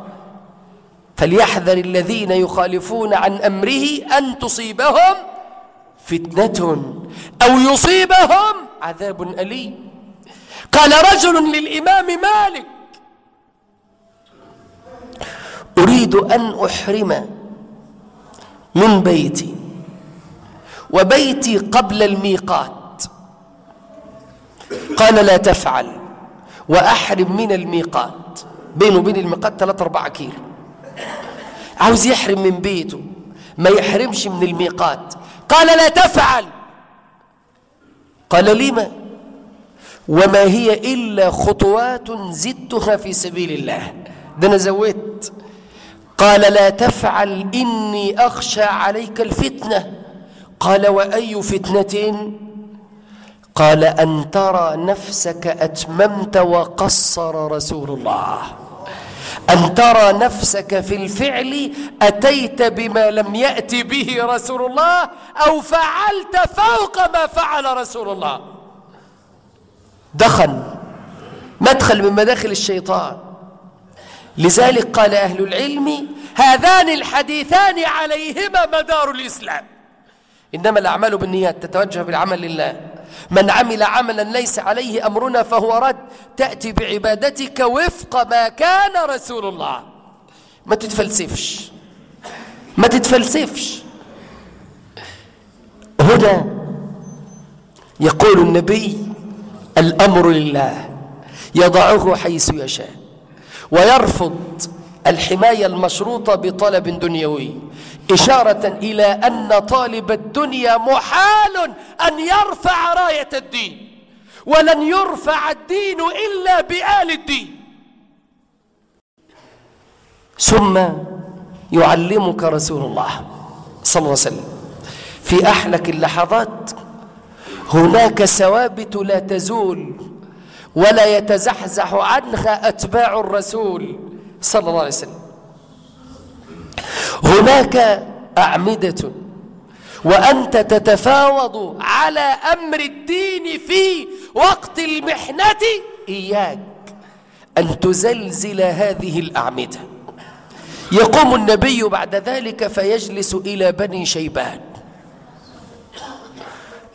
فليحذر الذين يخالفون عن أمره أن تصيبهم فتنة أو يصيبهم عذاب أليم. قال رجل للإمام مالك أريد أن أحرم من بيتي وبيتي قبل الميقات. قال لا تفعل وأحرم من الميقات. بينه وبين الميقات 3 4 كيلو عاوز يحرم من بيته ما يحرمش من الميقات. قال لا تفعل. قال لما؟ وما هي إلا خطوات زدتها في سبيل الله. ده أنا زودت. قال لا تفعل إني أخشى عليك الفتنة. قال وأي فتنة؟ قال أن ترى نفسك أتممت وقصر رسول الله. أن ترى نفسك في الفعل أتيت بما لم يأت به رسول الله أو فعلت فوق ما فعل رسول الله. دخل مدخل من مداخل الشيطان. لذلك قال أهل العلم هذان الحديثان عليهما مدار الإسلام. إنما الأعمال بالنيات تتوجه بالعمل لله. من عمل عملا ليس عليه أمرنا فهو رد. تأتي بعبادتك وفق ما كان رسول الله. ما تتفلسفش. ما تتفلسفش. هنا يقول النبي الأمر لله. يضعه حيث يشاء. ويرفض الحماية المشروطة بطلب دنيوي إشارة إلى أن طالب الدنيا محال أن يرفع راية الدين ولن يرفع الدين إلا بآل الدين. ثم يعلمك رسول الله صلى الله عليه وسلم في أحلك اللحظات هناك ثوابت لا تزول ولا يتزحزح عنها أتباع الرسول صلى الله عليه وسلم. هناك أعمدة وأنت تتفاوض على أمر الدين في وقت المحنة إياك أن تزلزل هذه الأعمدة. يقوم النبي بعد ذلك فيجلس إلى بني شيبان.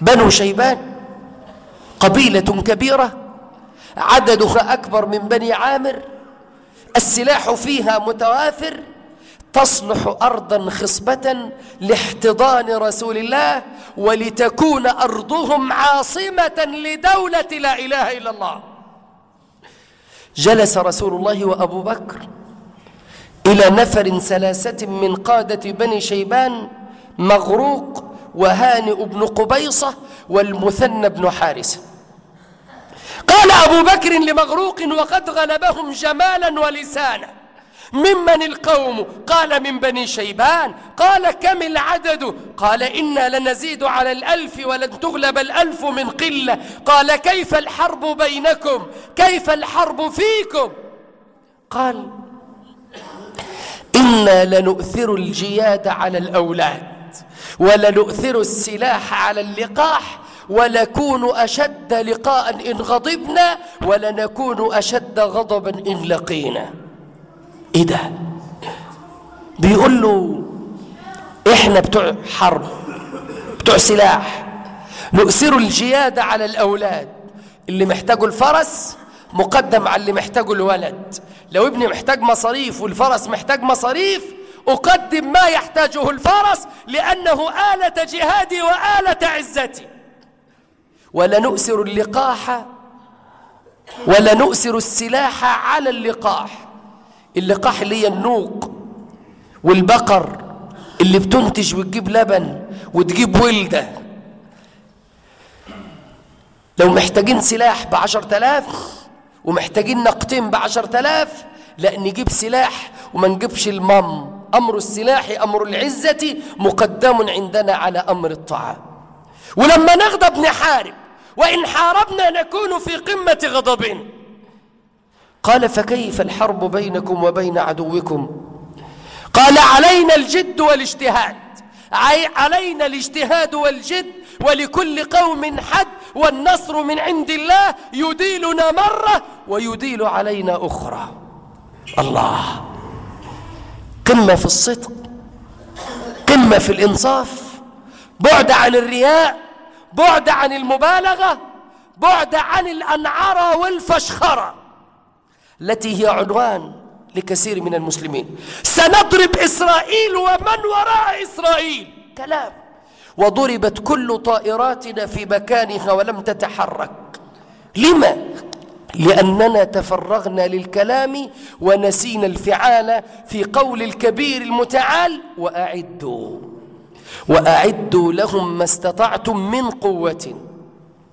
بنو شيبان قبيلة كبيرة عددها أكبر من بني عامر. السلاح فيها متوافر تصلح أرضا خصبة لاحتضان رسول الله ولتكون أرضهم عاصمة لدولة لا إله إلا الله. جلس رسول الله وأبو بكر إلى نفر ثلاثة من قادة بني شيبان مغروق وهانئ بن قبيصة والمثنى بن حارثة. قال أبو بكر لمغروق وقد غلبهم جمالا ولسانا. ممن القوم؟ قال من بني شيبان. قال كم العدد؟ قال إنا لنزيد على الألف ولن تغلب الألف من قلة. قال كيف الحرب بينكم؟ كيف الحرب فيكم؟ قال إنا لنؤثر الجياد على الأولاد ولنؤثر السلاح على اللقاح ولكون أشد لقاء إن غضبنا ولنكون أشد غضبا إن لقينا. إيه ده؟ بيقول له إحنا بتوع حرب بتوع سلاح نؤثر الجياد على الأولاد. اللي محتاجه الفرس مقدم على اللي محتاجه الولد. لو ابني محتاج مصاريف والفرس محتاج مصاريف أقدم ما يحتاجه الفرس لأنه آلة جهادي وآلة عزتي. ولا نؤثر اللقاح ولا نؤثر السلاح على اللقاح. اللقاح اللي هي النوق والبقر اللي بتنتج وتجيب لبن وتجيب ولده. لو محتاجين سلاح بعشر تلاف ومحتاجين نقطين بعشر تلاف لا نجيب سلاح وما نجيبش المم أمر السلاح أمر العزة مقدم عندنا على أمر الطعام. ولما نغضب نحارب. وإن حاربنا نكون في قمة غضبنا قال فكيف الحرب بينكم وبين عدوكم؟ قال علينا الجد والاجتهاد. علينا الاجتهاد والجد ولكل قوم حد والنصر من عند الله يديلنا مرة ويديل علينا أخرى. الله. قمة في الصدق قمة في الإنصاف بعد عن الرياء بعد عن المبالغة بعد عن الأنعرة والفشخرة التي هي عنوان لكثير من المسلمين. سنضرب إسرائيل ومن وراء إسرائيل. كلام. وضربت كل طائراتنا في مكانها ولم تتحرك. لما؟ لأننا تفرغنا للكلام ونسينا الفعال في قول الكبير المتعال وأعدوا. وأعدوا لهم ما استطعتم من قوة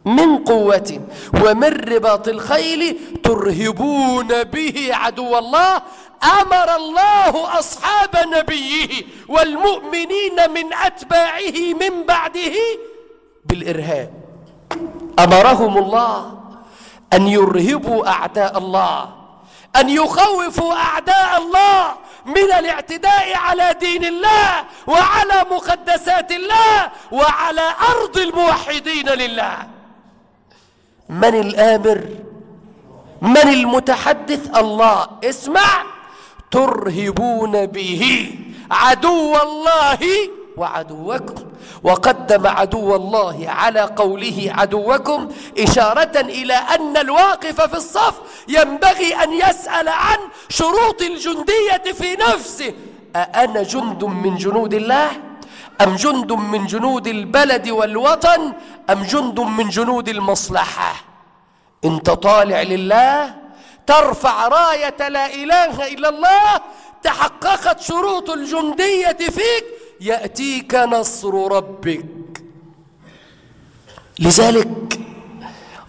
من قوة. ومن رباط الخيل ترهبون به عدو الله أمر الله أصحاب نبيه والمؤمنين من أتباعه من بعده بالإرهاب. أمرهم الله أن يرهبوا أعداء الله أن يخوفوا أعداء الله من الاعتداء على دين الله وعلى مقدسات الله وعلى أرض الموحدين لله. من الآمر؟ من المتحدث؟ الله. اسمع. ترهبون به. عدو الله وعدوكم. وقدم عدو الله على قوله عدوكم إشارة إلى أن الواقف في الصف ينبغي أن يسأل عن شروط الجندية في نفسه. أأنا جند من جنود الله؟ أم جند من جنود البلد والوطن؟ أم جند من جنود المصلحة؟ انت طالع لله ترفع راية لا إله إلا الله تحققت شروط الجندية فيك يأتيك نصر ربك. لذلك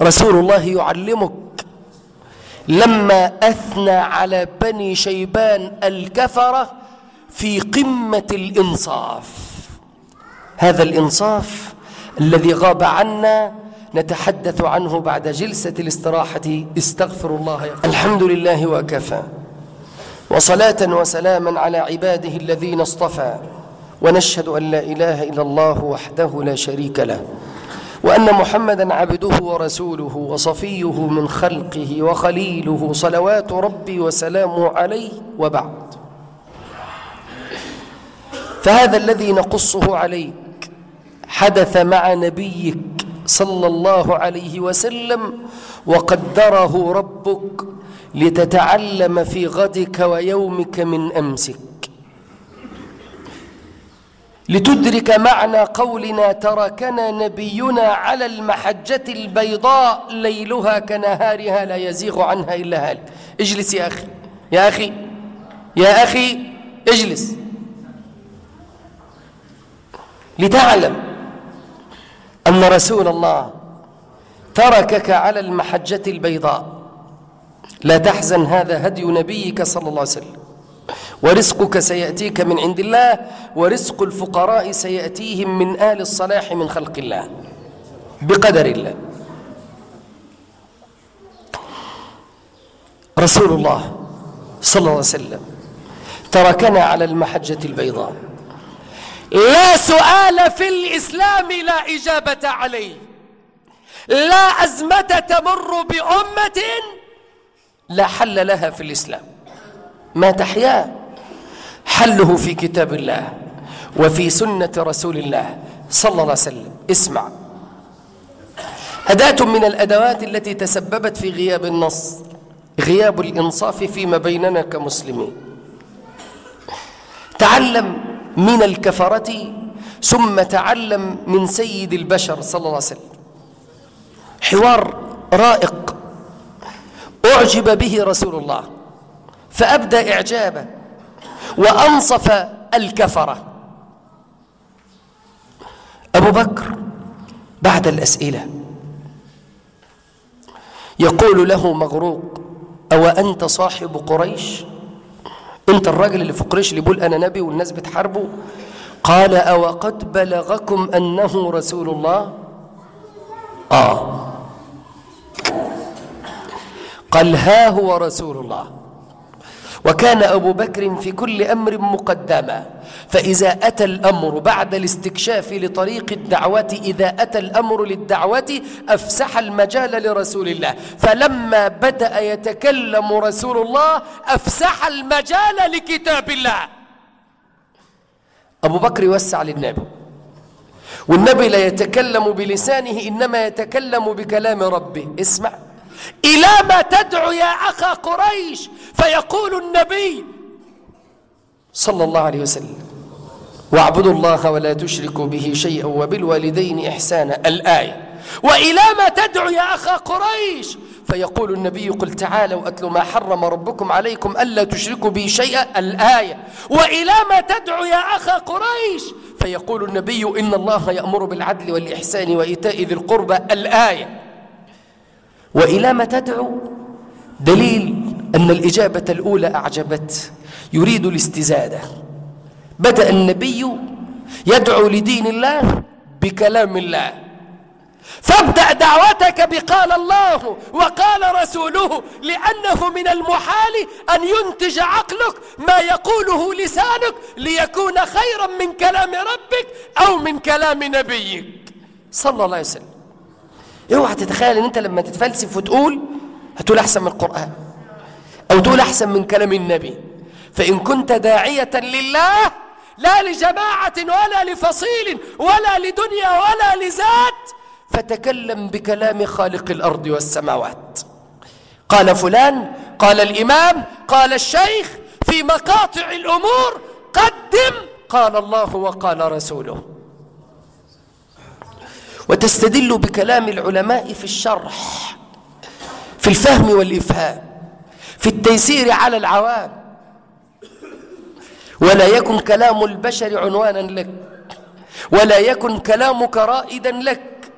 رسول الله يعلمك لما أثنى على بني شيبان الكفرة في قمة الإنصاف. هذا الإنصاف الذي غاب عنا نتحدث عنه بعد جلسة الاستراحة. استغفر الله يغفر. الحمد لله وكفى. وصلاة وسلاما على عباده الذين اصطفى. ونشهد أن لا إله إلا الله وحده لا شريك له وأن محمدا عبده ورسوله وصفيه من خلقه وخليله صلوات ربي وسلامه عليه وبعد. فهذا الذي نقصه عليك حدث مع نبيك صلى الله عليه وسلم وقدره ربك لتتعلم في غدك ويومك من أمسك. لتدرك معنى قولنا تركنا نبينا على المحجة البيضاء ليلها كنهارها لا يزيغ عنها إلا هالك. اجلس يا أخي. يا أخي. يا أخي اجلس. لتعلم أن رسول الله تركك على المحجة البيضاء. لا تحزن هذا هدي نبيك صلى الله عليه وسلم. ورزقك سيأتيك من عند الله ورزق الفقراء سيأتيهم من آل الصلاح من خلق الله. بقدر الله. رسول الله صلى الله عليه وسلم تركنا على المحجة البيضاء. لا سؤال في الإسلام لا إجابة عليه. لا أزمة تمر بأمة لا حل لها في الإسلام. ما تحيا؟ حله في كتاب الله وفي سنة رسول الله صلى الله عليه وسلم. اسمع. أداة من الأدوات التي تسببت في غياب النص غياب الإنصاف فيما بيننا كمسلمين. تعلم من الكفرة ثم تعلم من سيد البشر صلى الله عليه وسلم. حوار رائق. أعجب به رسول الله. فأبدى إعجابه. وأنصف الكفرة. أبو بكر بعد الأسئلة يقول له مغروق أو أنت صاحب قريش؟ أنت الراجل اللي في قريش اللي بيقول أنا نبي والناس بتحاربه؟ قال أو قد بلغكم أنه رسول الله؟ آه. قال ها هو رسول الله. وكان أبو بكر في كل أمر مقدما. فإذا أتى الأمر بعد الاستكشاف لطريق الدعوة إذا أتى الأمر للدعوة أفسح المجال لرسول الله. فلما بدأ يتكلم رسول الله أفسح المجال لكتاب الله. أبو بكر يوسع للنبي. والنبي لا يتكلم بلسانه إنما يتكلم بكلام ربه. اسمع. إلى ما تدعو يا أخا قريش فيقول النبي صلى الله عليه وسلم واعبدوا الله ولا تشركوا به شيئا وبالوالدين إحسانا. الآية وإلى ما تدعو يا أخا قريش. فيقول النبي قل تعالوا أتلوا ما حرم ربكم عليكم ألا تشركوا به شيئا. الآية وإلى ما تدعو يا أخا قريش. فيقول النبي إن الله يأمر بالعدل والإحسان وإيتاء ذي القربى. الآية وإلى ما تدعو. دليل أن الإجابة الأولى أعجبت. يريد الاستزادة. بدأ النبي يدعو لدين الله بكلام الله. فابدأ دعوتك بقال الله وقال رسوله لأنه من المحال أن ينتج عقلك ما يقوله لسانك ليكون خيرا من كلام ربك أو من كلام نبيك. صلى الله عليه وسلم. اوعى تتخيل ان انت لما تتفلسف وتقول هتقول احسن من القرآن أو تقول احسن من كلام النبي. فان كنت داعية لله لا لجماعة ولا لفصيل ولا لدنيا ولا لذات فتكلم بكلام خالق الأرض والسماوات. قال فلان قال الإمام قال الشيخ في مقاطع الأمور قدم قال الله وقال رسوله. وتستدل بكلام العلماء في الشرح في الفهم والإفهام في التيسير على العوام. ولا يكن كلام البشر عنوانا لك ولا يكن كلامك رائدا لك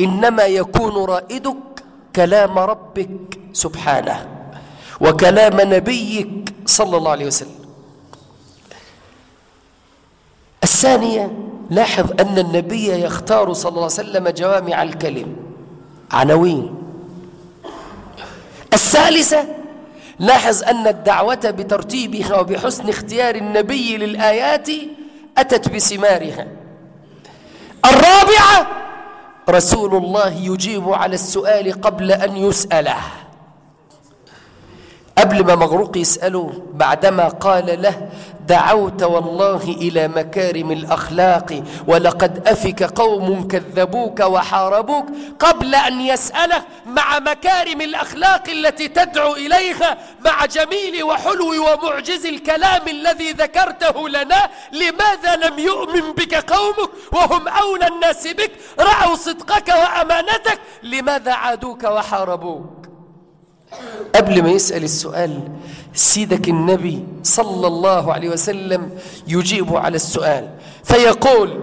إنما يكون رائدك كلام ربك سبحانه وكلام نبيك صلى الله عليه وسلم. الثانية لاحظ أن النبي يختار صلى الله عليه وسلم جوامع الكلم. عناوين. الثالثة لاحظ أن الدعوة بترتيبها وبحسن اختيار النبي للآيات أتت بثمارها. الرابعة رسول الله يجيب على السؤال قبل أن يسأله. قبل ما مغروق يسأله بعدما قال له دعوت والله إلى مكارم الأخلاق ولقد أفك قوم كذبوك وحاربوك قبل أن يسأله مع مكارم الأخلاق التي تدعو إليها مع جميل وحلو ومعجز الكلام الذي ذكرته لنا لماذا لم يؤمن بك قومك وهم أولى الناس بك؟ رأوا صدقك وأمانتك لماذا عادوك وحاربوك؟ قبل ما يسأل السؤال سيدك النبي صلى الله عليه وسلم يجيب على السؤال فيقول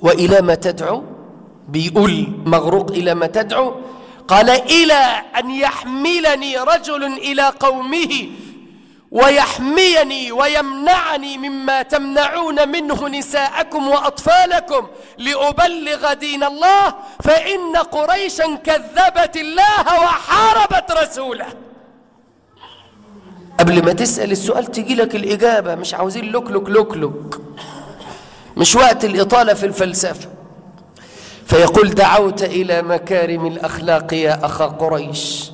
وإلى ما تدعو؟ بيقول مغروق إلى ما تدعو؟ قال إلى أن يحملني رجل إلى قومه ويحميني ويمنعني مما تمنعون منه نساءكم وأطفالكم لأبلغ دين الله فإن قريشا كذبت الله وحاربت رسوله. قبل ما تسأل السؤال تجي لك الإجابة مش عاوزين لك لك لك لك مش وقت الإطالة في الفلسفة. فيقول دعوت إلى مكارم الأخلاق يا أخا قريش.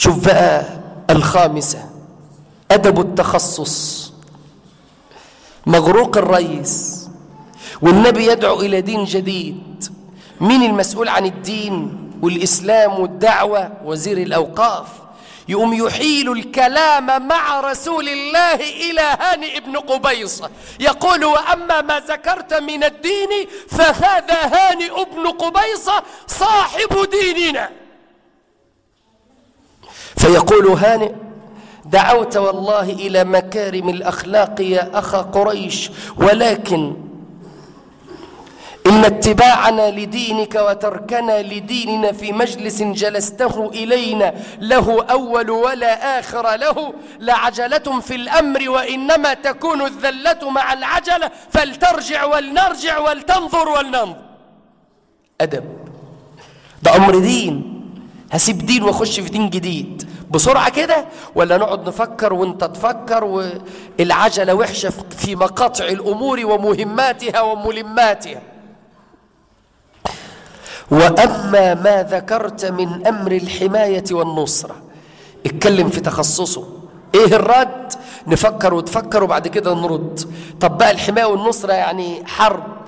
شوف بقى الخامسة. أدب التخصص. مغروق الرئيس. والنبي يدعو إلى دين جديد. مين المسؤول عن الدين؟ والإسلام والدعوة. وزير الأوقاف. يقوم يحيل الكلام مع رسول الله إلى هانئ بن قبيصة يقول وأما ما ذكرت من الدين فهذا هانئ بن قبيصة صاحب ديننا. فيقول هانئ دعوت والله إلى مكارم الأخلاق يا أخا قريش ولكن إن اتباعنا لدينك وتركنا لديننا في مجلس جلسته إلينا له أول ولا آخر له لعجلة في الأمر وإنما تكون الذلة مع العجلة فلترجع ولنرجع ولتنظر ولننظر. أدب. ده أمر دين. هسيب دين واخش في دين جديد. بسرعة كده ولا نقعد نفكر وانت تفكر والعجلة وحشة في مقاطع الأمور ومهماتها وملماتها. وأما ما ذكرت من أمر الحماية والنصرة. اتكلم في تخصصه. إيه الرد؟ نفكر وتفكر وبعد كده نرد. طب بقى الحماية والنصرة يعني حرب.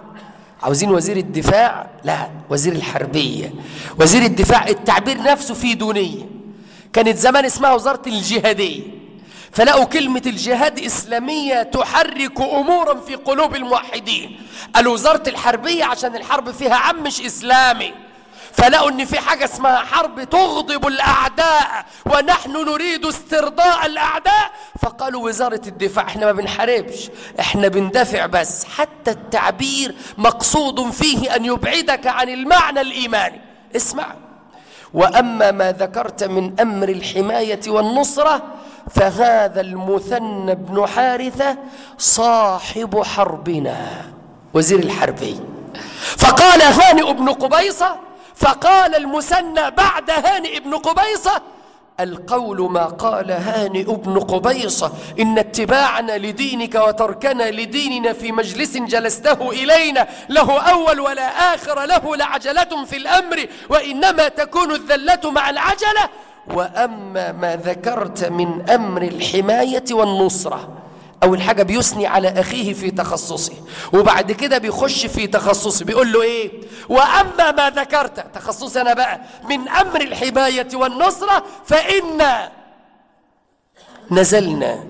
عاوزين وزير الدفاع؟ لا وزير الحربية. وزير الدفاع التعبير نفسه فيه دونية. كانت زمان اسمها وزارة الجهادية. فلقوا كلمة الجهاد إسلامية تحرك أمورا في قلوب الموحدين. قالوا وزارة الحربية عشان الحرب فيها عم مش إسلامي. فلقوا إن في حاجة اسمها حرب تغضب الأعداء ونحن نريد استرضاء الأعداء. فقالوا وزارة الدفاع إحنا ما بنحاربش إحنا بندافع بس. حتى التعبير مقصود فيه أن يبعدك عن المعنى الإيماني. اسمع. وأما ما ذكرت من أمر الحماية والنصرة فهذا المثنى بن حارثة صاحب حربنا وزير الحربي فقال هانئ بن قبيصة فقال المثنى بعد هانئ بن قبيصة القول ما قال هانئ بن قبيصة إن اتباعنا لدينك وتركنا لديننا في مجلس جلسته إلينا له أول ولا آخر له لعجلة في الأمر وإنما تكون الذلة مع العجلة. وأما ما ذكرت من أمر الحماية والنصرة أول حاجة بيثني على أخيه في تخصصه وبعد كده بيخش في تخصصه بيقول له إيه؟ وأما ما ذكرت تخصصي أنا بقى من أمر الحماية والنصرة فإن نزلنا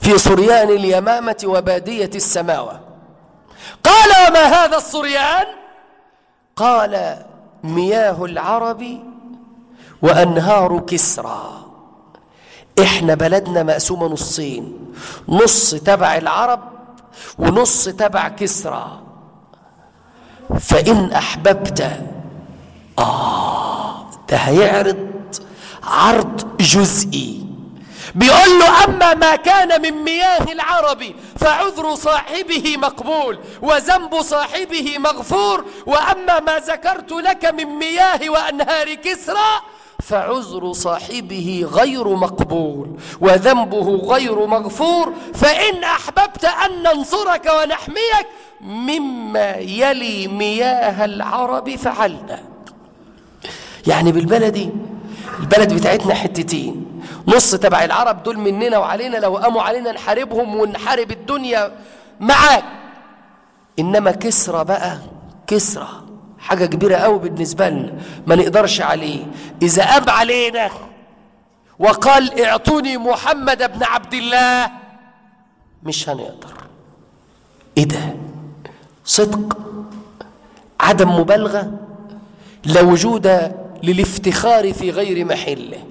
في صريان اليمامة وبادية السماوة. قال وما هذا الصريان؟ قال مياه العرب وأنهار كسرى. إحنا بلدنا مقسومة نصين نص تبع العرب ونص تبع كسرى. فإن أحببت آه ده هيعرض عرض جزئي. بيقول له أما ما كان من مياه العرب فعذر صاحبه مقبول وذنب صاحبه مغفور وأما ما ذكرت لك من مياه وأنهار كسرى فعذر صاحبه غير مقبول وذنبه غير مغفور فإن أحببت أن ننصرك ونحميك مما يلي مياه العرب فعلنا. يعني بالبلدي البلد بتاعتنا حتتين نص تبع العرب دول مننا وعلينا لو قاموا علينا نحاربهم ونحارب الدنيا معاك. إنما كسرى بقى كسرى. حاجة كبيرة قوي بالنسبة لنا ما نقدرش عليه. إذا أب علينا وقال اعطوني محمد بن عبد الله مش هنقدر. إيه ده؟ صدق؟ عدم مبالغة؟ لا وجود للافتخار في غير محله.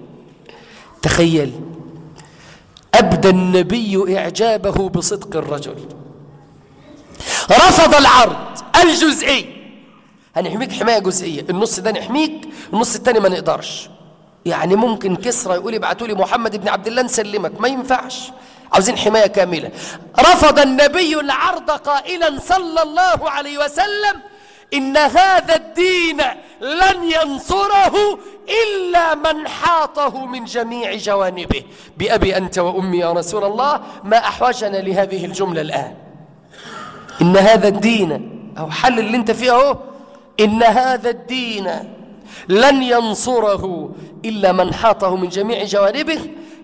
تخيل أبدى النبي إعجابه بصدق الرجل. رفض العرض الجزئي. هنحميك حماية جزئية النص ده نحميك النص التاني ما نقدرش. يعني ممكن كسرى يقول ابعتوا لي محمد بن عبد الله نسلمك ما ينفعش. عاوزين حماية كاملة. رفض النبي العرض قائلا صلى الله عليه وسلم إن هذا الدين لن ينصره إلا من حاطه من جميع جوانبه. بأبي أنت وأمي يا رسول الله ما أحوجنا لهذه الجملة الآن. إن هذا الدين أو حل اللي أنت فيه أهو إن هذا الدين لن ينصره إلا من حاطه من جميع جوانبه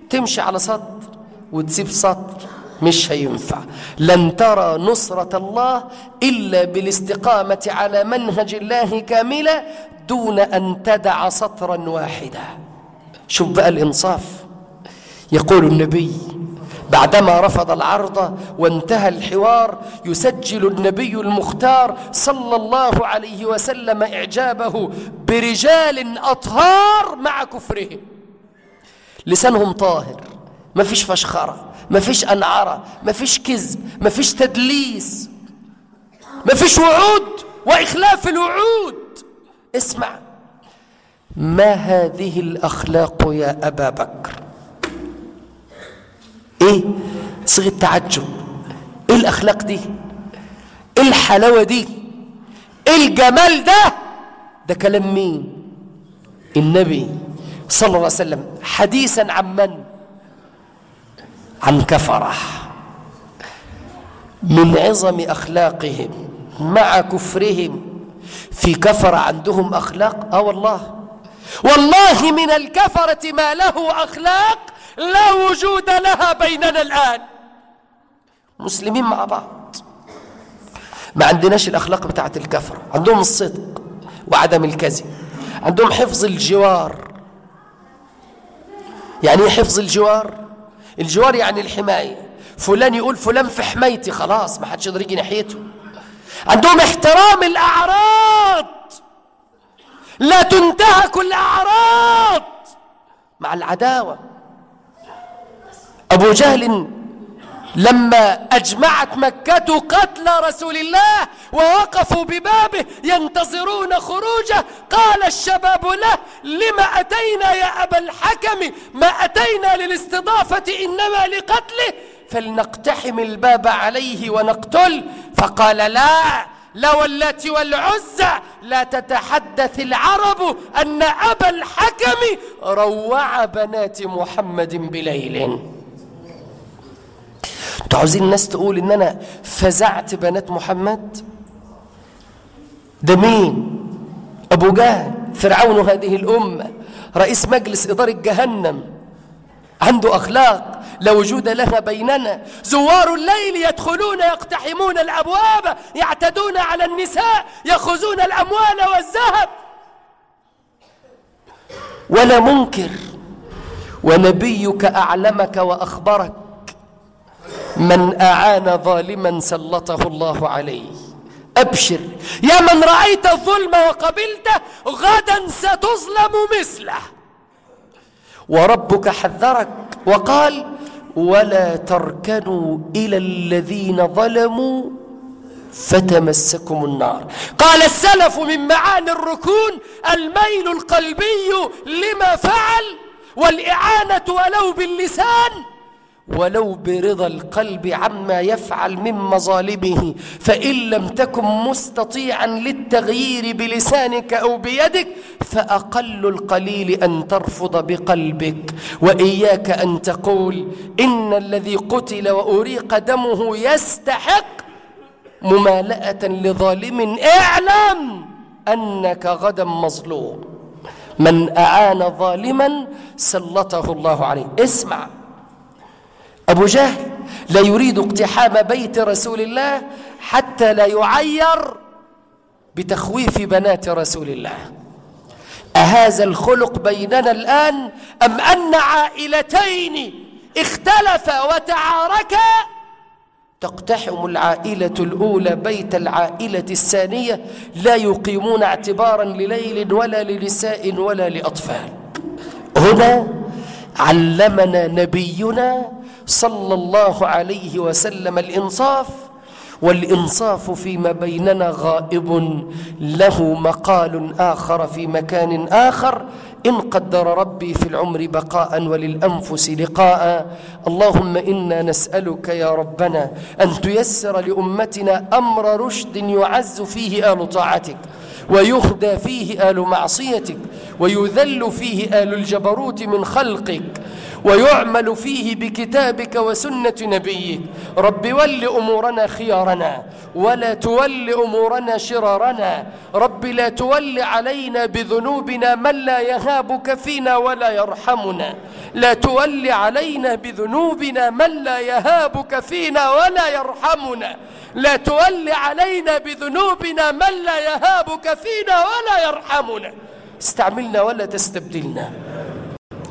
تمشي على سطر وتسيب سطر مش هينفع. لن ترى نصرة الله إلا بالاستقامة على منهج الله كاملة دون أن تدع سطرا واحدا. شوف بقى الإنصاف. يقول النبي بعدما رفض العرض وانتهى الحوار يسجل النبي المختار صلى الله عليه وسلم إعجابه برجال أطهار مع كفرهم. لسانهم طاهر ما فيش فشخرة ما فيش أنعرة ما فيش كذب ما فيش تدليس ما فيش وعود وإخلاف الوعود. اسمع ما هذه الأخلاق يا أبا بكر؟ إيه؟ صيغة تعجب. إيه الأخلاق دي؟ إيه الحلاوة دي؟ إيه الجمال ده؟ ده كلام مين؟ النبي صلى الله عليه وسلم. حديثا عن من؟ عن كفرة. من عظم أخلاقهم مع كفرهم. في كفر عندهم أخلاق؟ آه والله. والله من الكفرة ما له أخلاق. لا وجود لها بيننا الآن. مسلمين مع بعض. ما عندناش الأخلاق بتاعت الكفر. عندهم الصدق وعدم الكذب. عندهم حفظ الجوار. يعني إيه حفظ الجوار؟ الجوار يعني الحماية. فلان يقول فلان في حمايتي خلاص ما حدش يقدر ناحيته. عندهم احترام الأعراض. لا تنتهك الأعراض. مع العداوة. أبو جهل لما أجمعت مكة قتل رسول الله ووقفوا ببابه ينتظرون خروجه قال الشباب له لما أتينا يا أبا الحكم؟ ما أتينا للاستضافة إنما لقتله؟ فلنقتحم الباب عليه ونقتل. فقال لا لا واللات والعزى لا تتحدث العرب أن أبا الحكم روع بنات محمد بليل. أنتوا عاوزين الناس تقول إن أنا فزعت بنات محمد؟ ده مين؟ أبو جهل فرعون هذه الأمة رئيس مجلس إدارة جهنم. عنده أخلاق لا وجود لها بيننا. زوار الليل يدخلون يقتحمون الأبواب يعتدون على النساء ياخذون الأموال والذهب. ولا منكر. ونبيك أعلمك وأخبرك من أعان ظالما سلطه الله عليه. أبشر يا من رأيت الظلم وقبلته غدا ستظلم مثله. وربك حذرك وقال ولا تركنوا إلى الذين ظلموا فتمسكم النار. قال السلف من معاني الركون الميل القلبي لما فعل والإعانة ولو باللسان. ولو برضا القلب عما يفعل من مظالمه فإن لم تكن مستطيعا للتغيير بلسانك أو بيدك فأقل القليل أن ترفض بقلبك. وإياك أن تقول إن الذي قتل وأريق دمه يستحق ممالأة لظالم اعلم أنك غدا مظلوم. من أعان ظالما سلطه الله عليه. اسمع. أبو جهل لا يريد اقتحام بيت رسول الله حتى لا يعير بتخويف بنات رسول الله. أهذا الخلق بيننا الآن أم أن عائلتين اختلفا وتعاركا؟ تقتحم العائلة الأولى بيت العائلة الثانية لا يقيمون اعتبارا لليل ولا لنساء ولا لأطفال. هنا علمنا نبينا صلى الله عليه وسلم الإنصاف والإنصاف فيما بيننا غائب له مقال آخر في مكان آخر إن قدر ربي في العمر بقاء وللأنفس لقاء. اللهم إنا نسألك يا ربنا أن تيسر لأمتنا أمر رشد يعز فيه آل طاعتك ويهدى فيه آل معصيتك ويذل فيه آل الجبروت من خلقك ويعمل فيه بكتابك وسنة نبيك. رب ول أمورنا خيارنا ولا تول أمورنا شرارنا. رب لا تول علينا بذنوبنا من لا يهابك فينا ولا يرحمنا. لا تول علينا بذنوبنا من لا يهابك فينا ولا يرحمنا. لا تول علينا بذنوبنا من لا يهابك فينا ولا يرحمنا. استعملنا ولا تستبدلنا.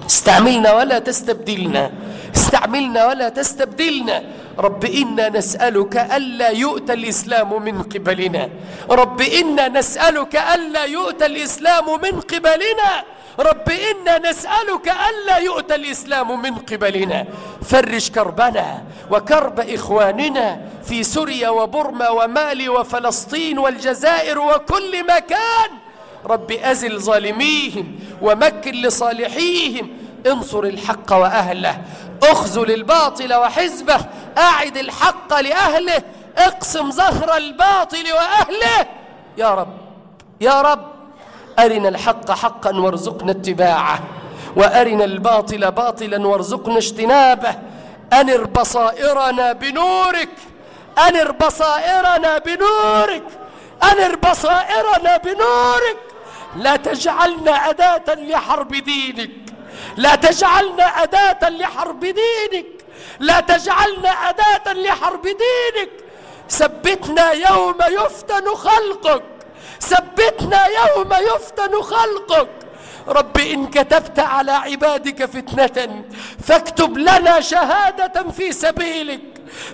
استعملنا ولا تستبدلنا. استعملنا ولا تستبدلنا. رب إنا نسألك ألا يؤتى الإسلام من قبلنا. رب إنا نسألك ألا يؤتى الإسلام من قبلنا. رب إنا نسألك ألا يؤتى الإسلام من قبلنا. فرج كربنا وكرب إخواننا في سوريا وبرما ومالي وفلسطين والجزائر وكل مكان. رب أزل ظالميهم ومكن لصالحيهم. انصر الحق وأهله أخذل الباطل وحزبه أعد الحق لأهله اقسم زهر الباطل وأهله. يا رب يا رب أرنا الحق حقا وارزقنا اتباعه وأرنا الباطل باطلا وارزقنا اجتنابه. أنر بصائرنا بنورك أنر بصائرنا بنورك أنر بصائرنا بنورك. لا تجعلنا أداة لحرب دينك. لا تجعلنا أداة لحرب دينك. لا تجعلنا أداة لحرب دينك. ثبتنا يوم يفتن خلقك. ثبتنا يوم يفتن خلقك. رب إن كتبت على عبادك فتنة فاكتب لنا شهادة في سبيلك.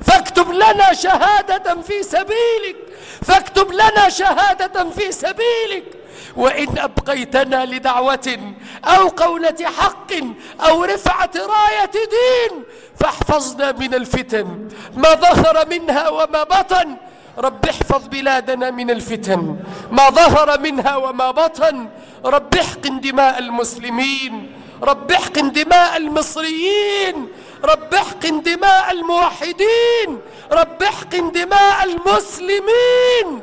فاكتب لنا شهادة في سبيلك. فاكتب لنا شهادة في سبيلك. وإن أبقيتنا لدعوة أو قولة حق أو رفعة راية دين فاحفظنا من الفتن ما ظهر منها وما بطن. رب احفظ بلادنا من الفتن ما ظهر منها وما بطن. رب احقن دماء المسلمين. رب احقن دماء المصريين. رب احقن دماء الموحدين. رب احقن دماء المسلمين.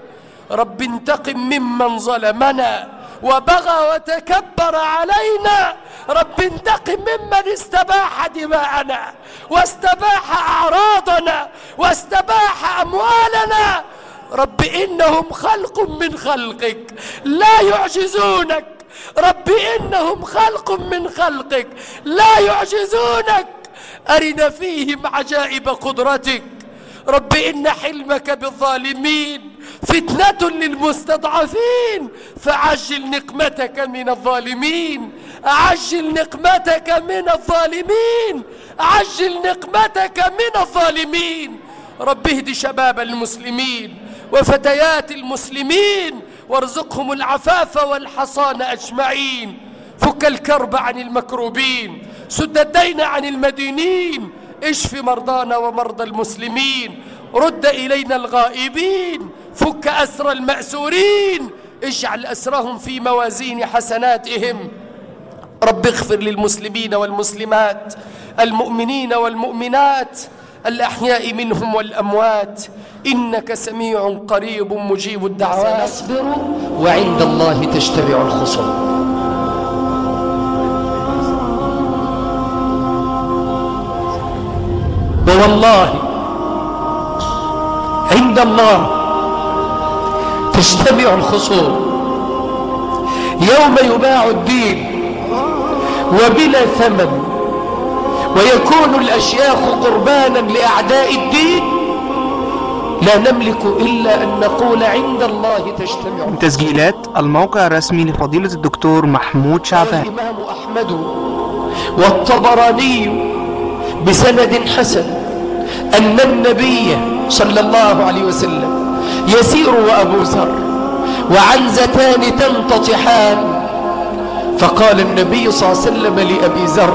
رب انتقم ممن ظلمنا وبغى وتكبر علينا. رب انتقم ممن استباح دماءنا واستباح أعراضنا واستباح أموالنا. رب إنهم خلق من خلقك لا يعجزونك. رب إنهم خلق من خلقك لا يعجزونك. أرنا فيهم عجائب قدرتك. رب إن حلمك بالظالمين فتنة للمستضعفين. فعجل نقمتك من الظالمين. عجل نقمتك من الظالمين. عجل نقمتك من الظالمين. رب اهد شباب المسلمين وفتيات المسلمين وارزقهم العفاف والحصان أجمعين. فك الكرب عن المكروبين سد الدين عن المدينين. اشف مرضانا ومرضى المسلمين رد إلينا الغائبين فك أسر المأسورين اجعل أسرهم في موازين حسناتهم. رب اغفر للمسلمين والمسلمات المؤمنين والمؤمنات الأحياء منهم والأموات. إنك سميع قريب مجيب الدعوات. سنصبر وعند الله تجتمع الخصوم ووالله عند الله تجتمع الخصوم. يوم يباع الدين وبلا ثمن ويكون الأشياخ قربانا لأعداء الدين لا نملك إلا أن نقول عند الله تجتمع تسجيلات الموقع الرسمي لفضيلة الدكتور محمود شعبان. الإمام أحمد والطبراني بسند حسن أن النبي صلى الله عليه وسلم يسير وأبو ذر وعنزتان تنتطحان. فقال النبي صلى الله عليه وسلم لأبي ذر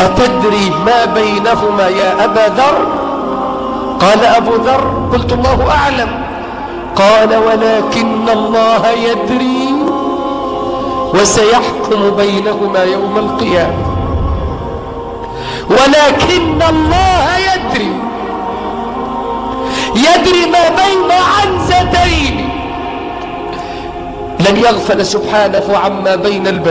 أتدري ما بينهما يا أبا ذر؟ قال أبو ذر قلت الله أعلم. قال ولكن الله يدري وسيحكم بينهما يوم القيامة. ولكن الله يدري. يدري ما بين عنزتين. لن يغفل سبحانه عما بين البشر.